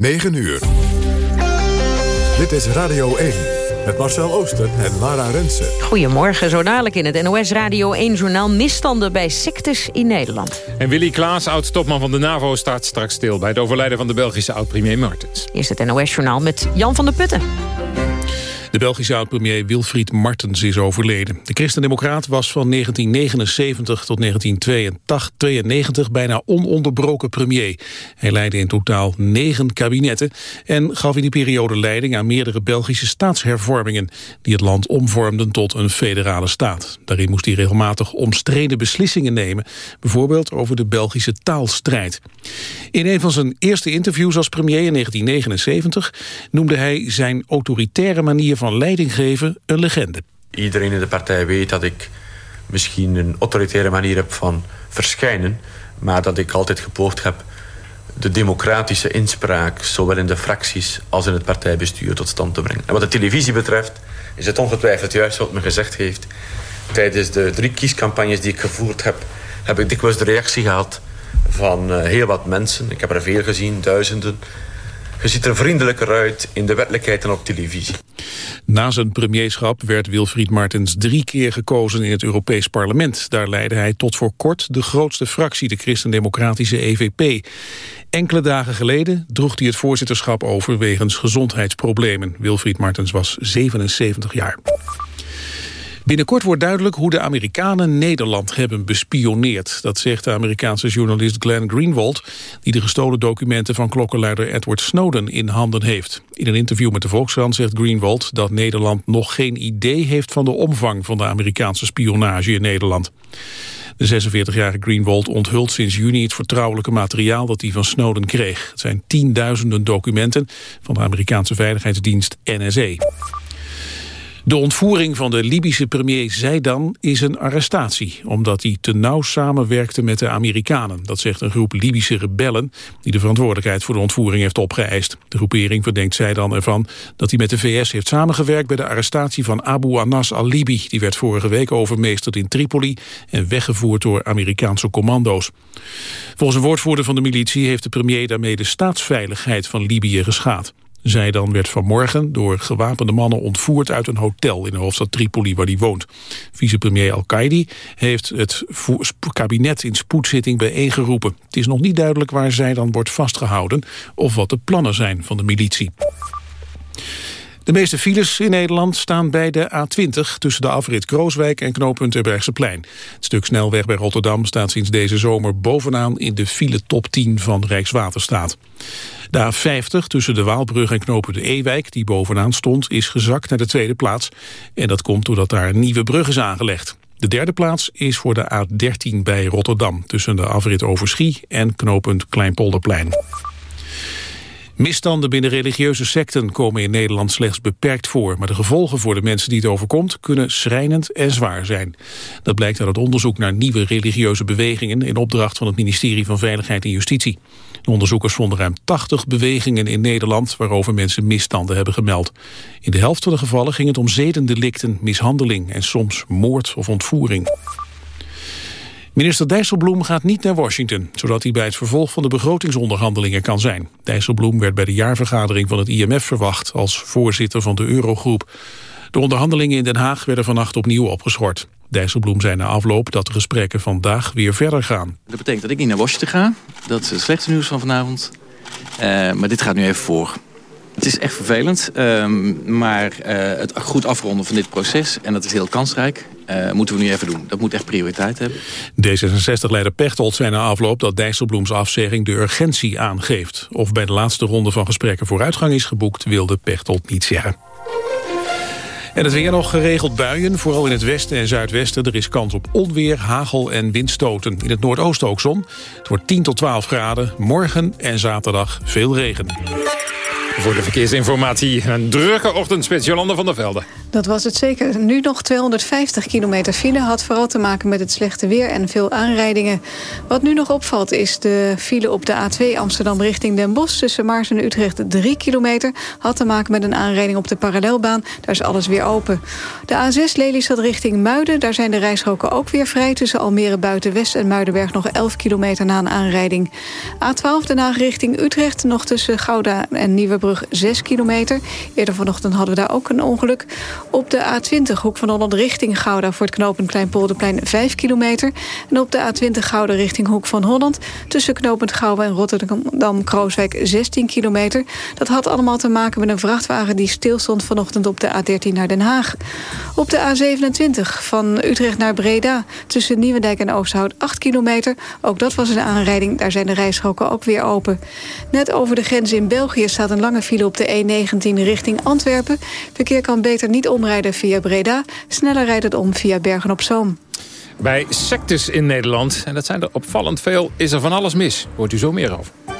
9 uur. Dit is Radio 1 met Marcel Ooster en Lara Rensen. Goedemorgen, zo dadelijk in het NOS Radio 1-journaal... misstanden bij sectes in Nederland. En Willy Klaas, oud-topman van de NAVO, staat straks stil... bij het overlijden van de Belgische oud-premier Martens. Eerst het NOS-journaal met Jan van der Putten. De Belgische oud-premier Wilfried Martens is overleden. De christendemocraat was van 1979 tot 1992 bijna ononderbroken premier. Hij leidde in totaal negen kabinetten en gaf in die periode leiding aan meerdere Belgische staatshervormingen die het land omvormden tot een federale staat. Daarin moest hij regelmatig omstreden beslissingen nemen, bijvoorbeeld over de Belgische taalstrijd. In een van zijn eerste interviews als premier in 1979 noemde hij zijn autoritaire manier van leiding geven een legende. Iedereen in de partij weet dat ik misschien een autoritaire manier heb van verschijnen... maar dat ik altijd gepoogd heb de democratische inspraak... zowel in de fracties als in het partijbestuur tot stand te brengen. En wat de televisie betreft is het ongetwijfeld juist wat men gezegd heeft. Tijdens de drie kiescampagnes die ik gevoerd heb... heb ik dikwijls de reactie gehad van uh, heel wat mensen. Ik heb er veel gezien, duizenden je ziet er vriendelijker uit in de werkelijkheid dan op televisie. Na zijn premierschap werd Wilfried Martens drie keer gekozen in het Europees Parlement. Daar leidde hij tot voor kort de grootste fractie, de christendemocratische EVP. Enkele dagen geleden droeg hij het voorzitterschap over wegens gezondheidsproblemen. Wilfried Martens was 77 jaar. Binnenkort wordt duidelijk hoe de Amerikanen Nederland hebben bespioneerd. Dat zegt de Amerikaanse journalist Glenn Greenwald... die de gestolen documenten van klokkenluider Edward Snowden in handen heeft. In een interview met de Volkskrant zegt Greenwald... dat Nederland nog geen idee heeft van de omvang van de Amerikaanse spionage in Nederland. De 46-jarige Greenwald onthult sinds juni het vertrouwelijke materiaal dat hij van Snowden kreeg. Het zijn tienduizenden documenten van de Amerikaanse veiligheidsdienst NSA. De ontvoering van de Libische premier Zaidan is een arrestatie... omdat hij te nauw samenwerkte met de Amerikanen. Dat zegt een groep Libische rebellen... die de verantwoordelijkheid voor de ontvoering heeft opgeëist. De groepering verdenkt Zaidan ervan dat hij met de VS heeft samengewerkt... bij de arrestatie van Abu Anas al-Libi. Die werd vorige week overmeesterd in Tripoli... en weggevoerd door Amerikaanse commando's. Volgens een woordvoerder van de militie... heeft de premier daarmee de staatsveiligheid van Libië geschaad. Zij dan werd vanmorgen door gewapende mannen ontvoerd uit een hotel in de hoofdstad Tripoli waar hij woont. Vicepremier Al-Qaidi heeft het kabinet in spoedzitting bijeengeroepen. Het is nog niet duidelijk waar zij dan wordt vastgehouden of wat de plannen zijn van de militie. De meeste files in Nederland staan bij de A20... tussen de afrit Krooswijk en knooppunt Terbrechtseplein. Het stuk snelweg bij Rotterdam staat sinds deze zomer bovenaan... in de file top 10 van Rijkswaterstaat. De A50 tussen de Waalbrug en knooppunt Ewijk, die bovenaan stond... is gezakt naar de tweede plaats. En dat komt doordat daar een nieuwe brug is aangelegd. De derde plaats is voor de A13 bij Rotterdam... tussen de afrit Overschie en knooppunt Kleinpolderplein. Misstanden binnen religieuze secten komen in Nederland slechts beperkt voor. Maar de gevolgen voor de mensen die het overkomt kunnen schrijnend en zwaar zijn. Dat blijkt uit het onderzoek naar nieuwe religieuze bewegingen... in opdracht van het ministerie van Veiligheid en Justitie. De onderzoekers vonden ruim 80 bewegingen in Nederland... waarover mensen misstanden hebben gemeld. In de helft van de gevallen ging het om zedendelicten, mishandeling... en soms moord of ontvoering. Minister Dijsselbloem gaat niet naar Washington... zodat hij bij het vervolg van de begrotingsonderhandelingen kan zijn. Dijsselbloem werd bij de jaarvergadering van het IMF verwacht... als voorzitter van de Eurogroep. De onderhandelingen in Den Haag werden vannacht opnieuw opgeschort. Dijsselbloem zei na afloop dat de gesprekken vandaag weer verder gaan. Dat betekent dat ik niet naar Washington ga. Dat is het slechte nieuws van vanavond. Uh, maar dit gaat nu even voor. Het is echt vervelend, um, maar uh, het goed afronden van dit proces... en dat is heel kansrijk, uh, moeten we nu even doen. Dat moet echt prioriteit hebben. D66-leider Pechtold zei na afloop dat Dijsselbloems afzegging de urgentie aangeeft. Of bij de laatste ronde van gesprekken vooruitgang is geboekt... wilde Pechtold niet zeggen. En het weer nog geregeld buien, vooral in het westen en zuidwesten. Er is kans op onweer, hagel en windstoten. In het noordoosten ook zon. Het wordt 10 tot 12 graden. Morgen en zaterdag veel regen. Voor de verkeersinformatie een drukke ochtendspits Jolanda van der Velde. Dat was het zeker. Nu nog 250 kilometer file. Had vooral te maken met het slechte weer en veel aanrijdingen. Wat nu nog opvalt is de file op de A2 Amsterdam richting Den Bosch... tussen Maars en Utrecht 3 kilometer. Had te maken met een aanrijding op de parallelbaan. Daar is alles weer open. De A6 Lelystad richting Muiden. Daar zijn de rijstroken ook weer vrij. Tussen Almere Buitenwest en Muidenberg nog 11 kilometer na een aanrijding. A12 Den Haag richting Utrecht. Nog tussen Gouda en Nieuwebrug 6 kilometer. Eerder vanochtend hadden we daar ook een ongeluk. Op de A20 Hoek van Holland richting Gouda... voor het knooppunt Kleinpolderplein 5 kilometer. En op de A20 Gouda richting Hoek van Holland... tussen knooppunt Gouda en Rotterdam-Krooswijk 16 kilometer. Dat had allemaal te maken met een vrachtwagen... die stilstond vanochtend op de A13 naar Den Haag. Op de A27 van Utrecht naar Breda... tussen Nieuwendijk en Oosthout 8 kilometer. Ook dat was een aanrijding, daar zijn de rijstroken ook weer open. Net over de grens in België staat een file op de E19 richting Antwerpen. Verkeer kan beter niet omrijden via Breda. Sneller rijdt het om via Bergen-op-Zoom. Bij sectes in Nederland, en dat zijn er opvallend veel, is er van alles mis. Hoort u zo meer over.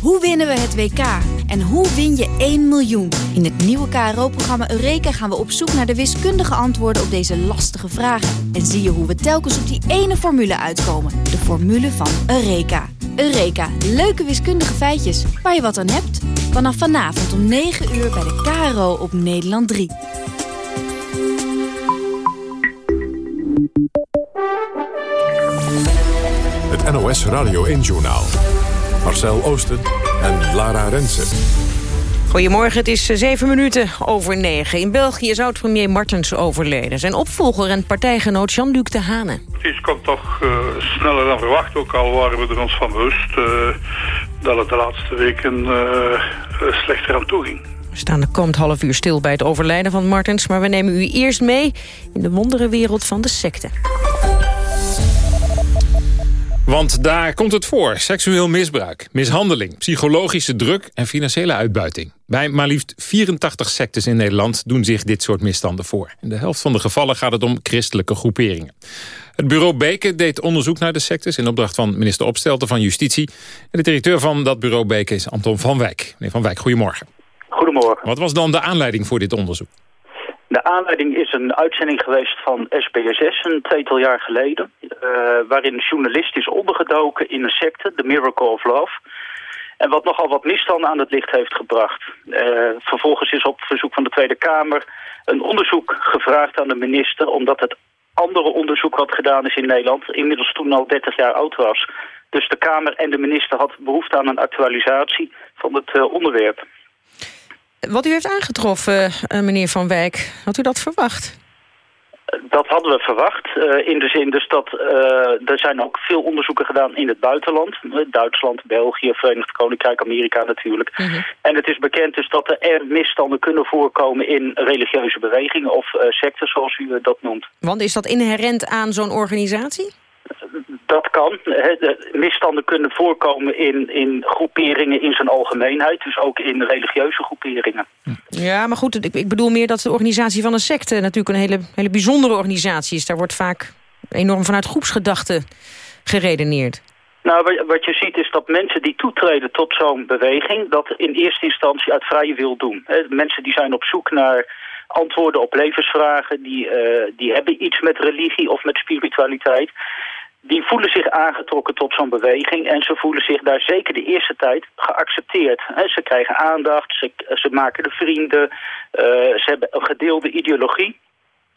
Hoe winnen we het WK? En hoe win je 1 miljoen? In het nieuwe KRO-programma Eureka gaan we op zoek naar de wiskundige antwoorden op deze lastige vragen. En zie je hoe we telkens op die ene formule uitkomen. De formule van Eureka. Eureka, leuke wiskundige feitjes waar je wat aan hebt. Vanaf vanavond om 9 uur bij de KRO op Nederland 3. Het NOS Radio 1-journaal. Marcel Oosten en Lara Rensen. Goedemorgen, het is eh, zeven minuten over negen. In België is oud-premier Martens overleden. Zijn opvolger en partijgenoot Jean-Luc de Hane. Het komt toch uh, sneller dan verwacht, ook al waren we er ons van bewust... Uh, dat het de laatste weken uh, slechter aan toe ging. We staan de komend half uur stil bij het overlijden van Martens... maar we nemen u eerst mee in de wonderenwereld van de secte. Want daar komt het voor. Seksueel misbruik, mishandeling, psychologische druk en financiële uitbuiting. Bij maar liefst 84 sectes in Nederland doen zich dit soort misstanden voor. In de helft van de gevallen gaat het om christelijke groeperingen. Het bureau Beke deed onderzoek naar de sectes... in opdracht van minister Opstelten van Justitie. En de directeur van dat bureau Beke is Anton van Wijk. Meneer Van Wijk, goedemorgen. Goedemorgen. Wat was dan de aanleiding voor dit onderzoek? De aanleiding is een uitzending geweest van SBSS een tweetal jaar geleden... Uh, waarin een journalist is ondergedoken in een secte, The Miracle of Love... En wat nogal wat misstanden aan het licht heeft gebracht. Uh, vervolgens is op verzoek van de Tweede Kamer een onderzoek gevraagd aan de minister... omdat het andere onderzoek wat gedaan is in Nederland... inmiddels toen al 30 jaar oud was. Dus de Kamer en de minister had behoefte aan een actualisatie van het uh, onderwerp. Wat u heeft aangetroffen, uh, meneer Van Wijk, had u dat verwacht? Dat hadden we verwacht. Uh, in de zin dus dat uh, er zijn ook veel onderzoeken gedaan in het buitenland. Duitsland, België, Verenigd Koninkrijk, Amerika natuurlijk. Mm -hmm. En het is bekend dus dat er misstanden kunnen voorkomen in religieuze bewegingen of uh, secten zoals u dat noemt. Want is dat inherent aan zo'n organisatie? Dat kan. Misstanden kunnen voorkomen in, in groeperingen in zijn algemeenheid. Dus ook in religieuze groeperingen. Ja, maar goed, ik, ik bedoel meer dat de organisatie van een secte... natuurlijk een hele, hele bijzondere organisatie is. Daar wordt vaak enorm vanuit groepsgedachten geredeneerd. Nou, wat je ziet is dat mensen die toetreden tot zo'n beweging... dat in eerste instantie uit vrije wil doen. Mensen die zijn op zoek naar antwoorden op levensvragen... die, uh, die hebben iets met religie of met spiritualiteit... die voelen zich aangetrokken tot zo'n beweging en ze voelen zich daar zeker de eerste tijd geaccepteerd. ze krijgen aandacht, ze, ze maken de vrienden, uh, ze hebben een gedeelde ideologie.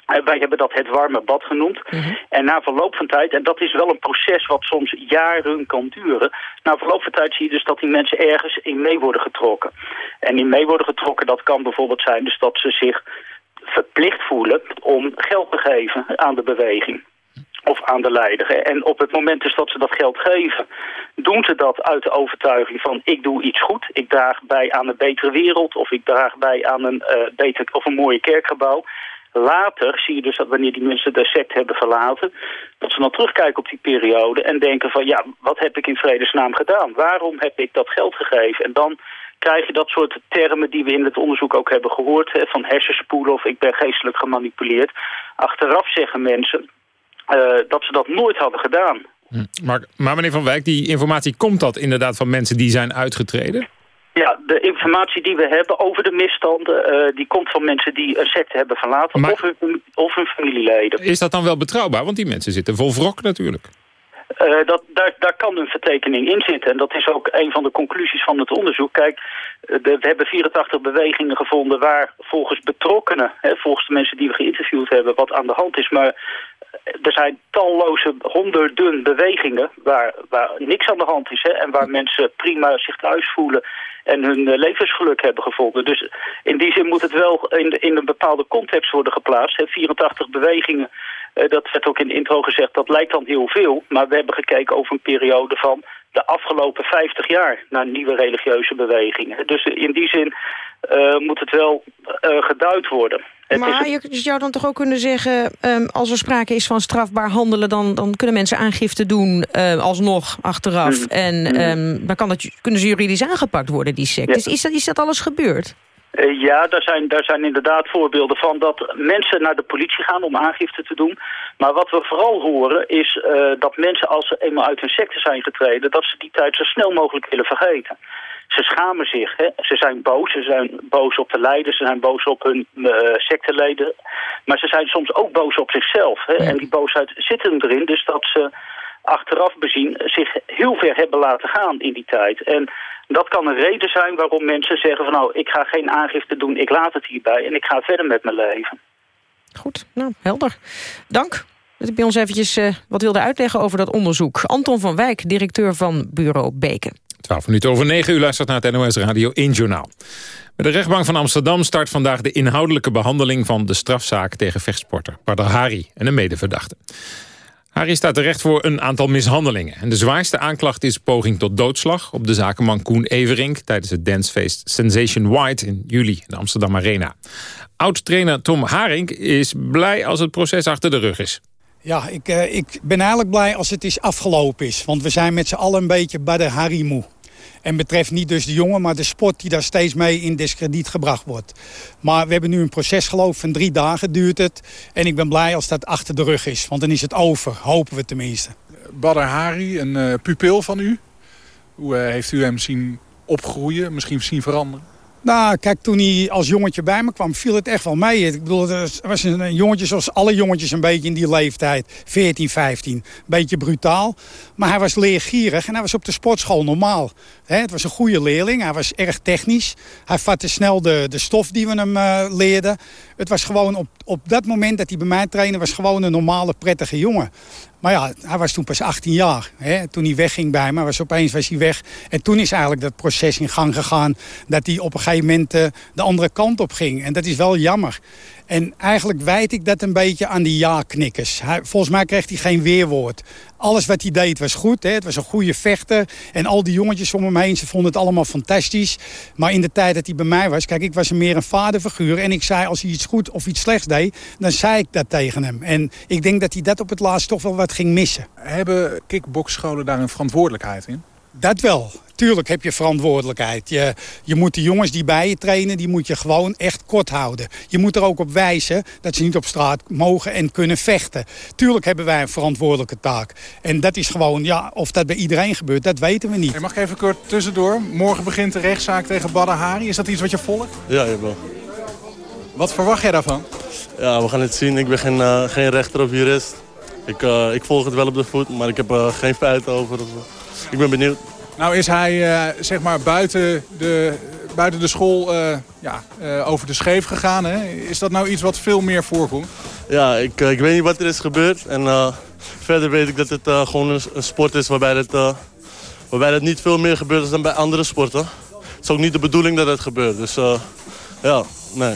Wij hebben dat het warme bad genoemd. En na verloop van tijd, en dat is wel een proces wat soms jaren kan duren... na verloop van tijd zie je dus dat die mensen ergens in mee worden getrokken. En in mee worden getrokken, dat kan bijvoorbeeld zijn dus dat ze zich verplicht voelen om geld te geven aan de beweging of aan de leider. En op het moment dus dat ze dat geld geven, doen ze dat uit de overtuiging van ik doe iets goed, ik draag bij aan een betere wereld of ik draag bij aan een, uh, beter, of een mooie kerkgebouw. Later zie je dus dat wanneer die mensen de sect hebben verlaten... dat ze dan terugkijken op die periode en denken van... ja, wat heb ik in vredesnaam gedaan? Waarom heb ik dat geld gegeven? En dan krijg je dat soort termen die we in het onderzoek ook hebben gehoord... Van hersenspoelen of ik ben geestelijk gemanipuleerd. Achteraf zeggen mensen dat ze dat nooit hadden gedaan. Hm. Maar, maar meneer Van Wijk, die informatie komt dat inderdaad van mensen die zijn uitgetreden? Ja, de informatie die we hebben over de misstanden... Uh, die komt van mensen die een sect hebben verlaten maar, of, hun, of hun familieleden. Is dat dan wel betrouwbaar? Want die mensen zitten vol wrok natuurlijk. Uh, dat, daar, daar kan een vertekening in zitten. En dat is ook een van de conclusies van het onderzoek. Kijk, de, we hebben 84 bewegingen gevonden waar volgens betrokkenen... Hè, volgens de mensen die we geïnterviewd hebben, wat aan de hand is. Maar er zijn talloze honderden bewegingen waar, waar niks aan de hand is. Hè, en waar mensen prima zich thuis voelen en hun eh, levensgeluk hebben gevonden. Dus in die zin moet het wel in, in een bepaalde context worden geplaatst. Hè. 84 bewegingen, uh, dat werd ook in de intro gezegd, dat lijkt dan heel veel. Maar we hebben gekeken over een periode van de afgelopen 50 jaar naar nieuwe religieuze bewegingen. Dus in die zin uh, moet het wel geduid worden. Maar je zou dan toch ook kunnen zeggen... Um, als er sprake is van strafbaar handelen... dan, dan kunnen mensen aangifte doen uh, alsnog achteraf. Mm. En um, dan kan dat, kunnen ze juridisch aangepakt worden, die sect. Ja. Is, is, dat, is dat alles gebeurd? Uh, ja, daar zijn, daar zijn inderdaad voorbeelden van dat mensen naar de politie gaan om aangifte te doen. Maar wat we vooral horen is uh, dat mensen als ze eenmaal uit hun secte zijn getreden... dat ze die tijd zo snel mogelijk willen vergeten. Ze schamen zich, hè? ze zijn boos, ze zijn boos op de leiders, ze zijn boos op hun uh, secteleden. Maar ze zijn soms ook boos op zichzelf. Hè? En die boosheid zit hem erin, dus dat ze achteraf bezien zich heel ver hebben laten gaan in die tijd. En dat kan een reden zijn waarom mensen zeggen van nou, ik ga geen aangifte doen, ik laat het hierbij en ik ga verder met mijn leven. Goed, nou, helder. Dank dat ik bij ons eventjes uh, wat wilde uitleggen over dat onderzoek. Anton van Wijk, directeur van Bureau Beken. 12 minuten over 9 uur luistert naar het NOS Radio 1 Journaal. Bij de rechtbank van Amsterdam start vandaag de inhoudelijke behandeling van de strafzaak tegen vechtsporter Badr Hari en een medeverdachte. Hari staat terecht voor een aantal mishandelingen. En de zwaarste aanklacht is poging tot doodslag op de zakenman Koen Everink... tijdens het dancefeest Sensation White in juli in de Amsterdam Arena. Oud-trainer Tom Haring is blij als het proces achter de rug is. Ja, ik, uh, ik ben eigenlijk blij als het is afgelopen is. Want we zijn met z'n allen een beetje bij de Harimu. En betreft niet dus de jongen, maar de sport die daar steeds mee in discrediet gebracht wordt. Maar we hebben nu een proces geloof van drie dagen duurt het. En ik ben blij als dat achter de rug is. Want dan is het over, hopen we tenminste. Badr Hari, een uh, pupil van u. Hoe uh, heeft u hem zien opgroeien, misschien zien veranderen? Nou, kijk, toen hij als jongetje bij me kwam, viel het echt wel mee. Ik bedoel, het was een jongetje zoals alle jongetjes een beetje in die leeftijd. 14, 15. Beetje brutaal. Maar hij was leergierig en hij was op de sportschool normaal. het was een goede leerling. Hij was erg technisch. Hij vatte snel de, de stof die we hem uh, leerden. Het was gewoon op, op dat moment dat hij bij mij trainde... was gewoon een normale, prettige jongen. Maar ja, hij was toen pas 18 jaar. Hè? Toen hij wegging bij me, was opeens was hij weg. En toen is eigenlijk dat proces in gang gegaan... dat hij op een gegeven moment uh, de andere kant op ging. En dat is wel jammer. En eigenlijk wijd ik dat een beetje aan die ja-knikkers. Volgens mij kreeg hij geen weerwoord. Alles wat hij deed was goed. Hè? Het was een goede vechter. En al die jongetjes om hem heen, ze vonden het allemaal fantastisch. Maar in de tijd dat hij bij mij was... Kijk, ik was meer een vaderfiguur. En ik zei, als hij iets goed of iets slechts deed... dan zei ik dat tegen hem. En ik denk dat hij dat op het laatst toch wel wat ging missen. Hebben kickboxscholen daar een verantwoordelijkheid in? Dat wel. Tuurlijk heb je verantwoordelijkheid. Je, je moet de jongens die bij je trainen, die moet je gewoon echt kort houden. Je moet er ook op wijzen dat ze niet op straat mogen en kunnen vechten. Tuurlijk hebben wij een verantwoordelijke taak. En dat is gewoon, ja, of dat bij iedereen gebeurt, dat weten we niet. Hey, mag ik even kort tussendoor? Morgen begint de rechtszaak tegen Badr Hari. Is dat iets wat je volgt? Ja, jawel. Wat verwacht jij daarvan? Ja, we gaan het zien. Ik ben geen, uh, geen rechter of jurist. Ik, ik volg het wel op de voet, maar ik heb er geen feiten over. Ik ben benieuwd. Nou is hij zeg maar buiten de, buiten de school ja, over de scheef gegaan. Hè? Is dat nou iets wat veel meer voorkomt? Ja, ik, ik weet niet wat er is gebeurd. En verder weet ik dat het gewoon een, een, sport is waarbij het, waarbij het niet veel meer gebeurt dan bij andere sporten. Het is ook niet de bedoeling dat het gebeurt. Dus ja, nee.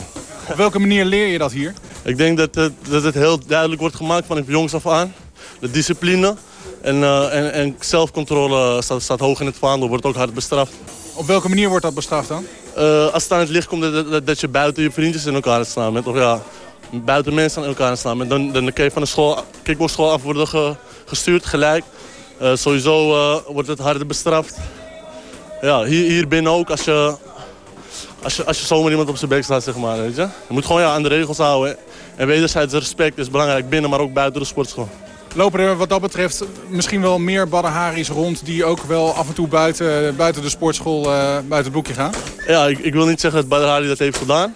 Op welke manier leer je dat hier? Ik denk dat het, dat het heel duidelijk wordt gemaakt van jongs af aan. De discipline en, uh, en, en zelfcontrole staat, staat, hoog in het vaandel, wordt ook hard bestraft. Op welke manier wordt dat bestraft dan? Uh, als het aan het licht komt dat, dat, dat, je buiten je vriendjes in elkaar slaan bent. Of ja, buiten mensen aan elkaar slaan bent. Dan, dan kun je van de school, kickboxschool af worden ge, gestuurd, gelijk. Uh, sowieso wordt het harder bestraft. Ja, hier, hier binnen ook, als je, als je, als je zomaar iemand op zijn bek slaat, zeg maar, weet je. Je moet gewoon ja, aan de regels houden. En wederzijds respect is belangrijk binnen, maar ook buiten de sportschool. Lopen er wat dat betreft misschien wel meer Badahari's rond... die ook wel af en toe buiten, buiten de sportschool, uh, buiten het boekje gaan? Ja, ik, ik wil niet zeggen dat Badahari dat heeft gedaan.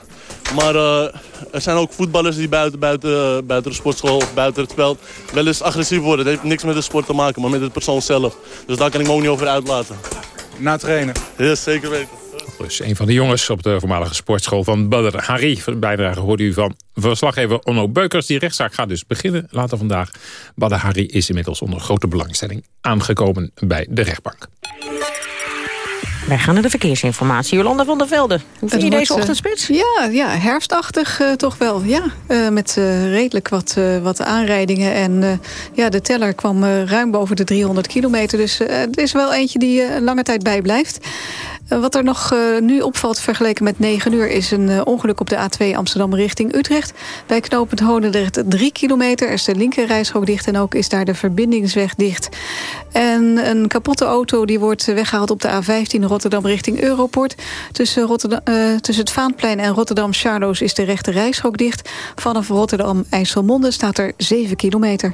Maar uh, er zijn ook voetballers die buiten, buiten, buiten de sportschool of buiten het veld wel eens agressief worden. Het heeft niks met de sport te maken, maar met het persoon zelf. Dus daar kan ik me ook niet over uitlaten. Na trainen? Ja, zeker weten. Dus een van de jongens op de voormalige sportschool van Badr Hari. De bijdrage hoorde u van verslaggever Onno Beukers. Die rechtszaak gaat dus beginnen later vandaag. Badr Hari is inmiddels onder grote belangstelling aangekomen bij de rechtbank. Wij gaan naar de verkeersinformatie. Jolanda van der Velde, hoe vind je deze ochtendspits? Ja, ja herfstachtig uh, toch wel. Ja, uh, met uh, redelijk wat, wat aanrijdingen. En ja, de teller kwam ruim boven de 300 kilometer. Dus het is wel eentje die lange tijd bijblijft. Wat er nog nu opvalt vergeleken met 9 uur... is een ongeluk op de A2 Amsterdam richting Utrecht. Bij knooppunt Honendrecht 3 kilometer. Er is de linkerrijstrook dicht en ook is daar de verbindingsweg dicht. En een kapotte auto die wordt weggehaald op de A15 Rotterdam richting Europort. Tussen, Rotterdam, uh, tussen het Vaanplein en Rotterdam Charloes is de rechte reishok dicht. Vanaf Rotterdam IJsselmonde staat er 7 kilometer.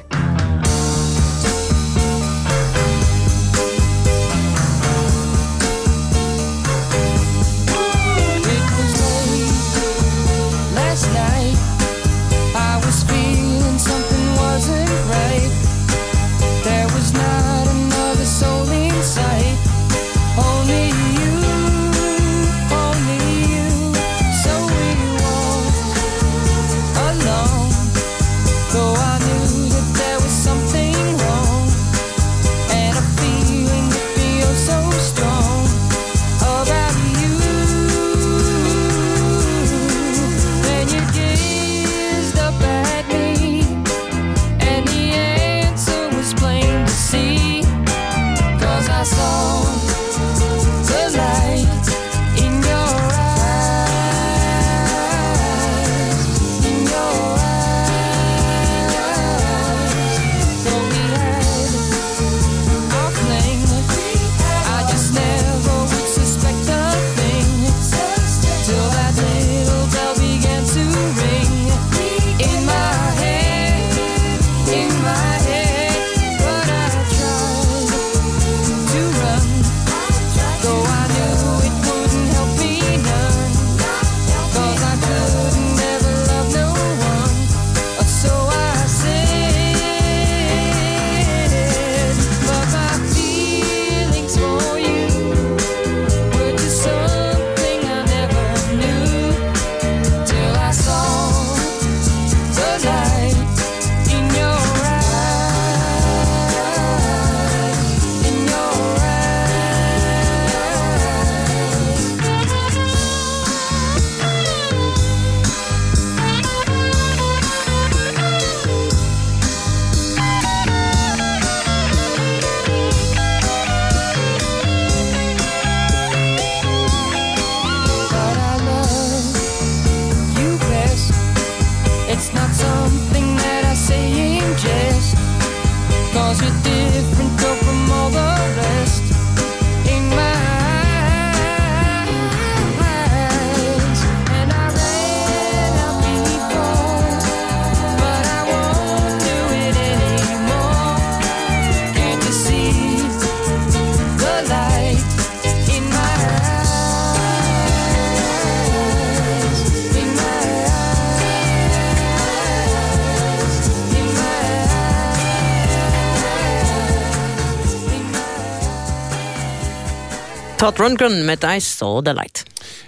Todd Rundgren met I Saw the Light.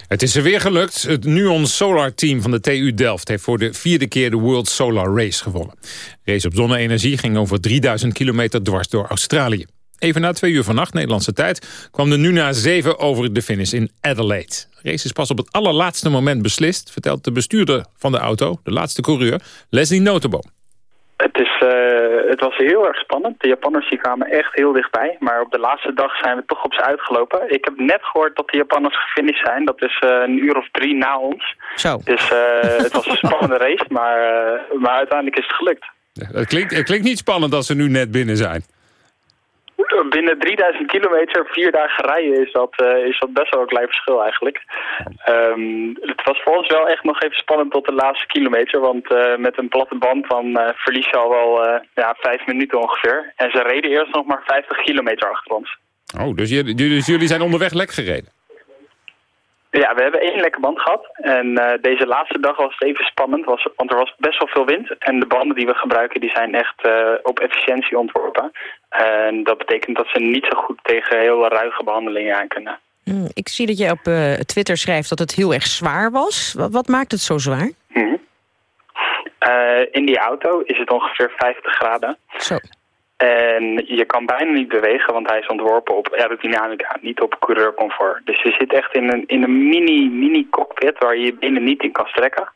Het is er weer gelukt. Het Nuon Solar Team van de TU Delft... heeft voor de vierde keer de World Solar Race gewonnen. De race op zonne-energie ging over 3000 kilometer dwars door Australië. Even na twee uur vannacht, Nederlandse tijd... kwam de Nuna 7 over de finish in Adelaide. De race is pas op het allerlaatste moment beslist... vertelt de bestuurder van de auto, de laatste coureur, Leslie Notenboom. Het, is, uh, het was heel erg spannend. De Japanners die kwamen echt heel dichtbij. Maar op de laatste dag zijn we toch op ze uitgelopen. Ik heb net gehoord dat de Japanners gefinished zijn. Dat is uh, een uur of drie na ons. Zo. Dus uh, het was een spannende race, maar, maar uiteindelijk is het gelukt. Het klinkt, het klinkt niet spannend als ze nu net binnen zijn. Binnen 3000 kilometer, vier dagen rijden, is dat, uh, is dat best wel een klein verschil eigenlijk. Um, het was voor ons wel echt nog even spannend tot de laatste kilometer. Want uh, met een platte band dan uh, verlies je al wel ja, vijf minuten ongeveer. En ze reden eerst nog maar 50 kilometer achter ons. Oh, dus, dus jullie zijn onderweg lek gereden? Ja, we hebben één lekke band gehad. En uh, deze laatste dag was het even spannend, was, want er was best wel veel wind. En de banden die we gebruiken, die zijn echt uh, op efficiëntie ontworpen. En dat betekent dat ze niet zo goed tegen heel ruige behandelingen aan kunnen. Mm, ik zie dat je op uh, Twitter schrijft dat het heel erg zwaar was. Wat, wat maakt het zo zwaar? Mm -hmm. in die auto is het ongeveer 50 graden. Zo. En je kan bijna niet bewegen, want hij is ontworpen op aerodynamica, niet op coureurcomfort. Dus je zit echt in een, in een mini, mini cockpit waar je je benen niet in kan strekken.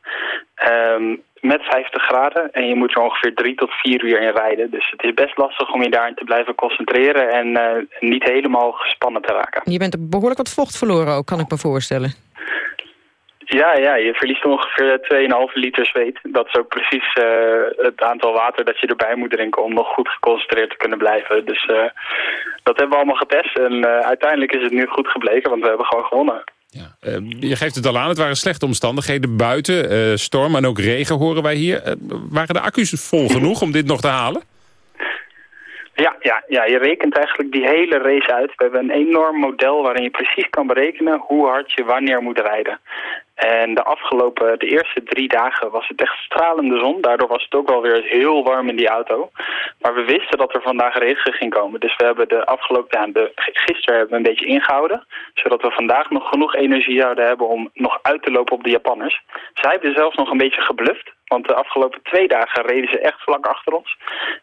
Um, met 50 graden en je moet er ongeveer drie tot vier uur in rijden. Dus het is best lastig om je daarin te blijven concentreren en uh, niet helemaal gespannen te raken. Je bent behoorlijk wat vocht verloren ook, kan ik me voorstellen. Ja, ja, je verliest ongeveer 2,5 liter zweet. Dat is ook precies uh, het aantal water dat je erbij moet drinken om nog goed geconcentreerd te kunnen blijven. Dus uh, dat hebben we allemaal getest en uh, uiteindelijk is het nu goed gebleken, want we hebben gewoon gewonnen. Ja. je geeft het al aan, het waren slechte omstandigheden buiten, storm en ook regen horen wij hier. waren de accu's vol genoeg om dit nog te halen? Ja, ja, ja, je rekent eigenlijk die hele race uit. We hebben een enorm model waarin je precies kan berekenen hoe hard je wanneer moet rijden. En de afgelopen, de eerste drie dagen was het echt stralende zon. Daardoor was het ook wel weer heel warm in die auto. Maar we wisten dat er vandaag regen ging komen. Dus we hebben de afgelopen, ja, de, gisteren hebben we een beetje ingehouden. Zodat we vandaag nog genoeg energie zouden hebben om nog uit te lopen op de Japanners. Zij hebben zelfs nog een beetje gebluft. Want de afgelopen twee dagen reden ze echt vlak achter ons.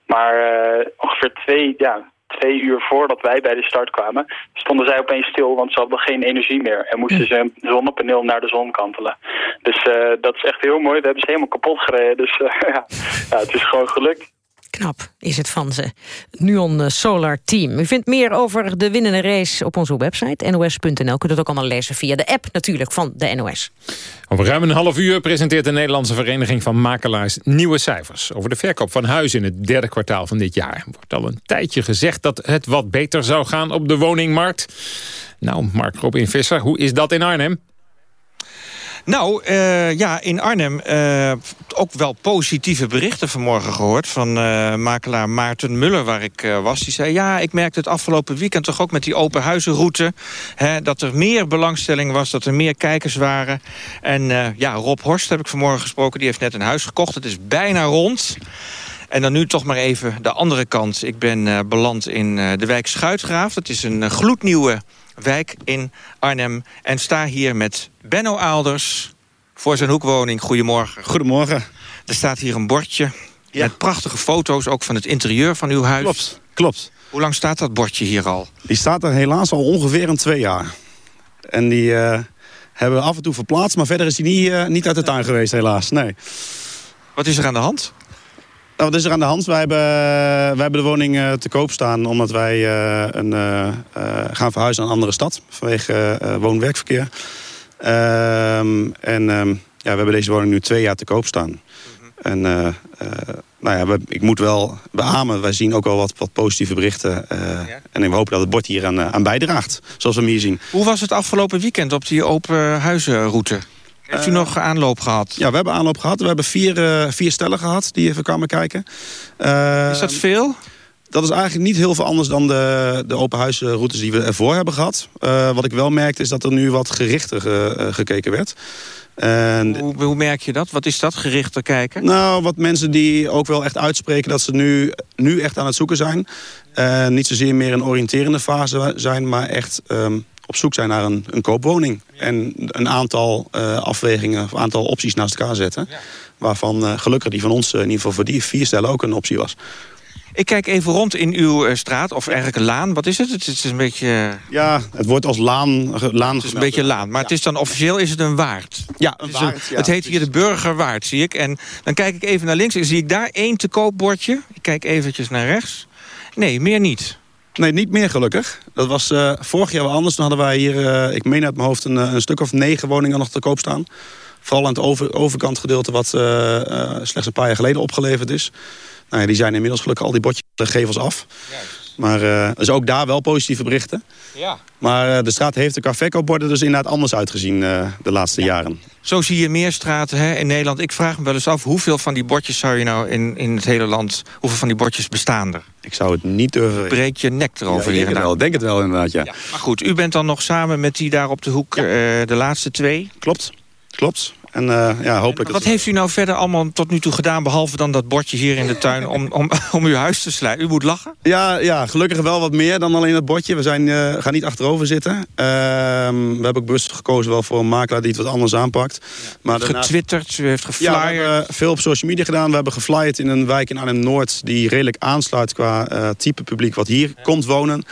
Maar uh, ongeveer twee, ja, twee uur voordat wij bij de start kwamen, stonden zij opeens stil, want ze hadden geen energie meer. En moesten ze een zonnepaneel naar de zon kantelen. Dus uh, dat is echt heel mooi. We hebben ze helemaal kapot gereden. Dus uh, ja. ja, het is gewoon gelukt. Knap is het van ze. Nuon Solar Team. U vindt meer over de winnende race op onze website nos.nl. Kunt het ook allemaal lezen via de app natuurlijk van de NOS. Over ruim een half uur presenteert de Nederlandse Vereniging van Makelaars nieuwe cijfers over de verkoop van huizen in het derde kwartaal van dit jaar. Er wordt al een tijdje gezegd dat het wat beter zou gaan op de woningmarkt. Nou, Mark Robin Visser, hoe is dat in Arnhem? Nou, uh, ja, in Arnhem uh, ook wel positieve berichten vanmorgen gehoord... van uh, makelaar Maarten Muller, waar ik was. Die zei, ja, ik merkte het afgelopen weekend toch ook met die open huizenroute... Hè, dat er meer belangstelling was, dat er meer kijkers waren. En ja, Rob Horst heb ik vanmorgen gesproken, die heeft net een huis gekocht. Het is bijna rond. En dan nu toch maar even de andere kant. Ik ben beland in de wijk Schuitgraaf. Dat is een gloednieuwe wijk in Arnhem. En sta hier met Benno Aalders voor zijn hoekwoning. Goedemorgen. Goedemorgen. Er staat hier een bordje ja. met prachtige foto's... ook van het interieur van uw huis. Klopt, klopt. Hoe lang staat dat bordje hier al? Die staat er helaas al ongeveer een twee jaar. En die uh, hebben we af en toe verplaatst... maar verder is die niet, uh, niet uit de tuin geweest, helaas. Nee. Wat is er aan de hand? Nou, wat is er aan de hand? Wij hebben, wij hebben de woning uh, te koop staan omdat wij uh, een, gaan verhuizen naar een andere stad. Vanwege woon-werkverkeer. Ehm, en um, ja, we hebben deze woning nu twee jaar te koop staan. En nou ja, we, ik moet wel beamen, wij zien ook wel wat, wat positieve berichten. Ja. En we hopen dat het bord hier aan, aan bijdraagt, zoals we hem hier zien. Hoe was het afgelopen weekend op die open huizenroute? Heeft u nog aanloop gehad? Ja, we hebben aanloop gehad. We hebben vier, uh, vier stellen gehad die even kwamen kijken. Uh, is dat veel? Dat is eigenlijk niet heel veel anders dan de, de open huisroutes die we ervoor hebben gehad. Uh, wat ik wel merkte is dat er nu wat gerichter ge, gekeken werd. En, hoe, hoe, merk je dat? Wat is dat, gerichter kijken? Nou, wat mensen die ook wel echt uitspreken dat ze nu, nu echt aan het zoeken zijn. niet zozeer meer een oriënterende fase zijn, maar echt... Um, op zoek zijn naar een, een koopwoning. En een aantal afwegingen, een aantal opties naast elkaar zetten. Waarvan gelukkig die van ons in ieder geval voor die vier stellen ook een optie was. Ik kijk even rond in uw straat, of eigenlijk een laan. Wat is het? Het is een beetje... Ja, het wordt als laan... laan het is een beetje laan, maar het is dan officieel is het een waard. Ja, een het, waard, het heet hier de Burgerwaard, zie ik. En dan kijk ik even naar links en zie ik daar één te koopbordje. Ik kijk eventjes naar rechts. Nee, meer niet. Nee, niet meer gelukkig. Dat was uh, vorig jaar wel anders. Toen hadden wij hier, uh, ik meen uit mijn hoofd, een, een, stuk of negen woningen nog te koop staan. Vooral aan het over, overkant gedeelte wat slechts een paar jaar geleden opgeleverd is. Nou ja, die zijn inmiddels gelukkig al die botjes gevels af. Maar uh, dus ook daar wel positieve berichten. Ja. Maar uh, de straat heeft de café-borden dus inderdaad anders uitgezien uh, de laatste jaren. Zo zie je meer straten hè, in Nederland. Ik vraag me wel eens af, hoeveel van die bordjes zou je nou in, in het hele land... hoeveel van die bordjes bestaan er? Ik zou het niet durven... Breek je nek erover ja, hier denk het wel, denk het wel inderdaad, ja. ja. Maar goed, u bent dan nog samen met die daar op de hoek de laatste twee? Klopt, klopt. En uh, ja, hopelijk... En wat heeft u nou verder allemaal tot nu toe gedaan... behalve dan dat bordje hier in de tuin om, om, om uw huis te sluiten? U moet lachen? Ja, ja, gelukkig wel wat meer dan alleen het bordje. We zijn, uh, gaan niet achterover zitten. Uh, we hebben ook bewust gekozen wel voor een makelaar die het wat anders aanpakt. Maar daarnaast... Getwitterd, u heeft geflyerd. Ja, we hebben veel op social media gedaan. We hebben geflyerd in een wijk in Arnhem-Noord... die redelijk aansluit qua type publiek wat hier komt wonen.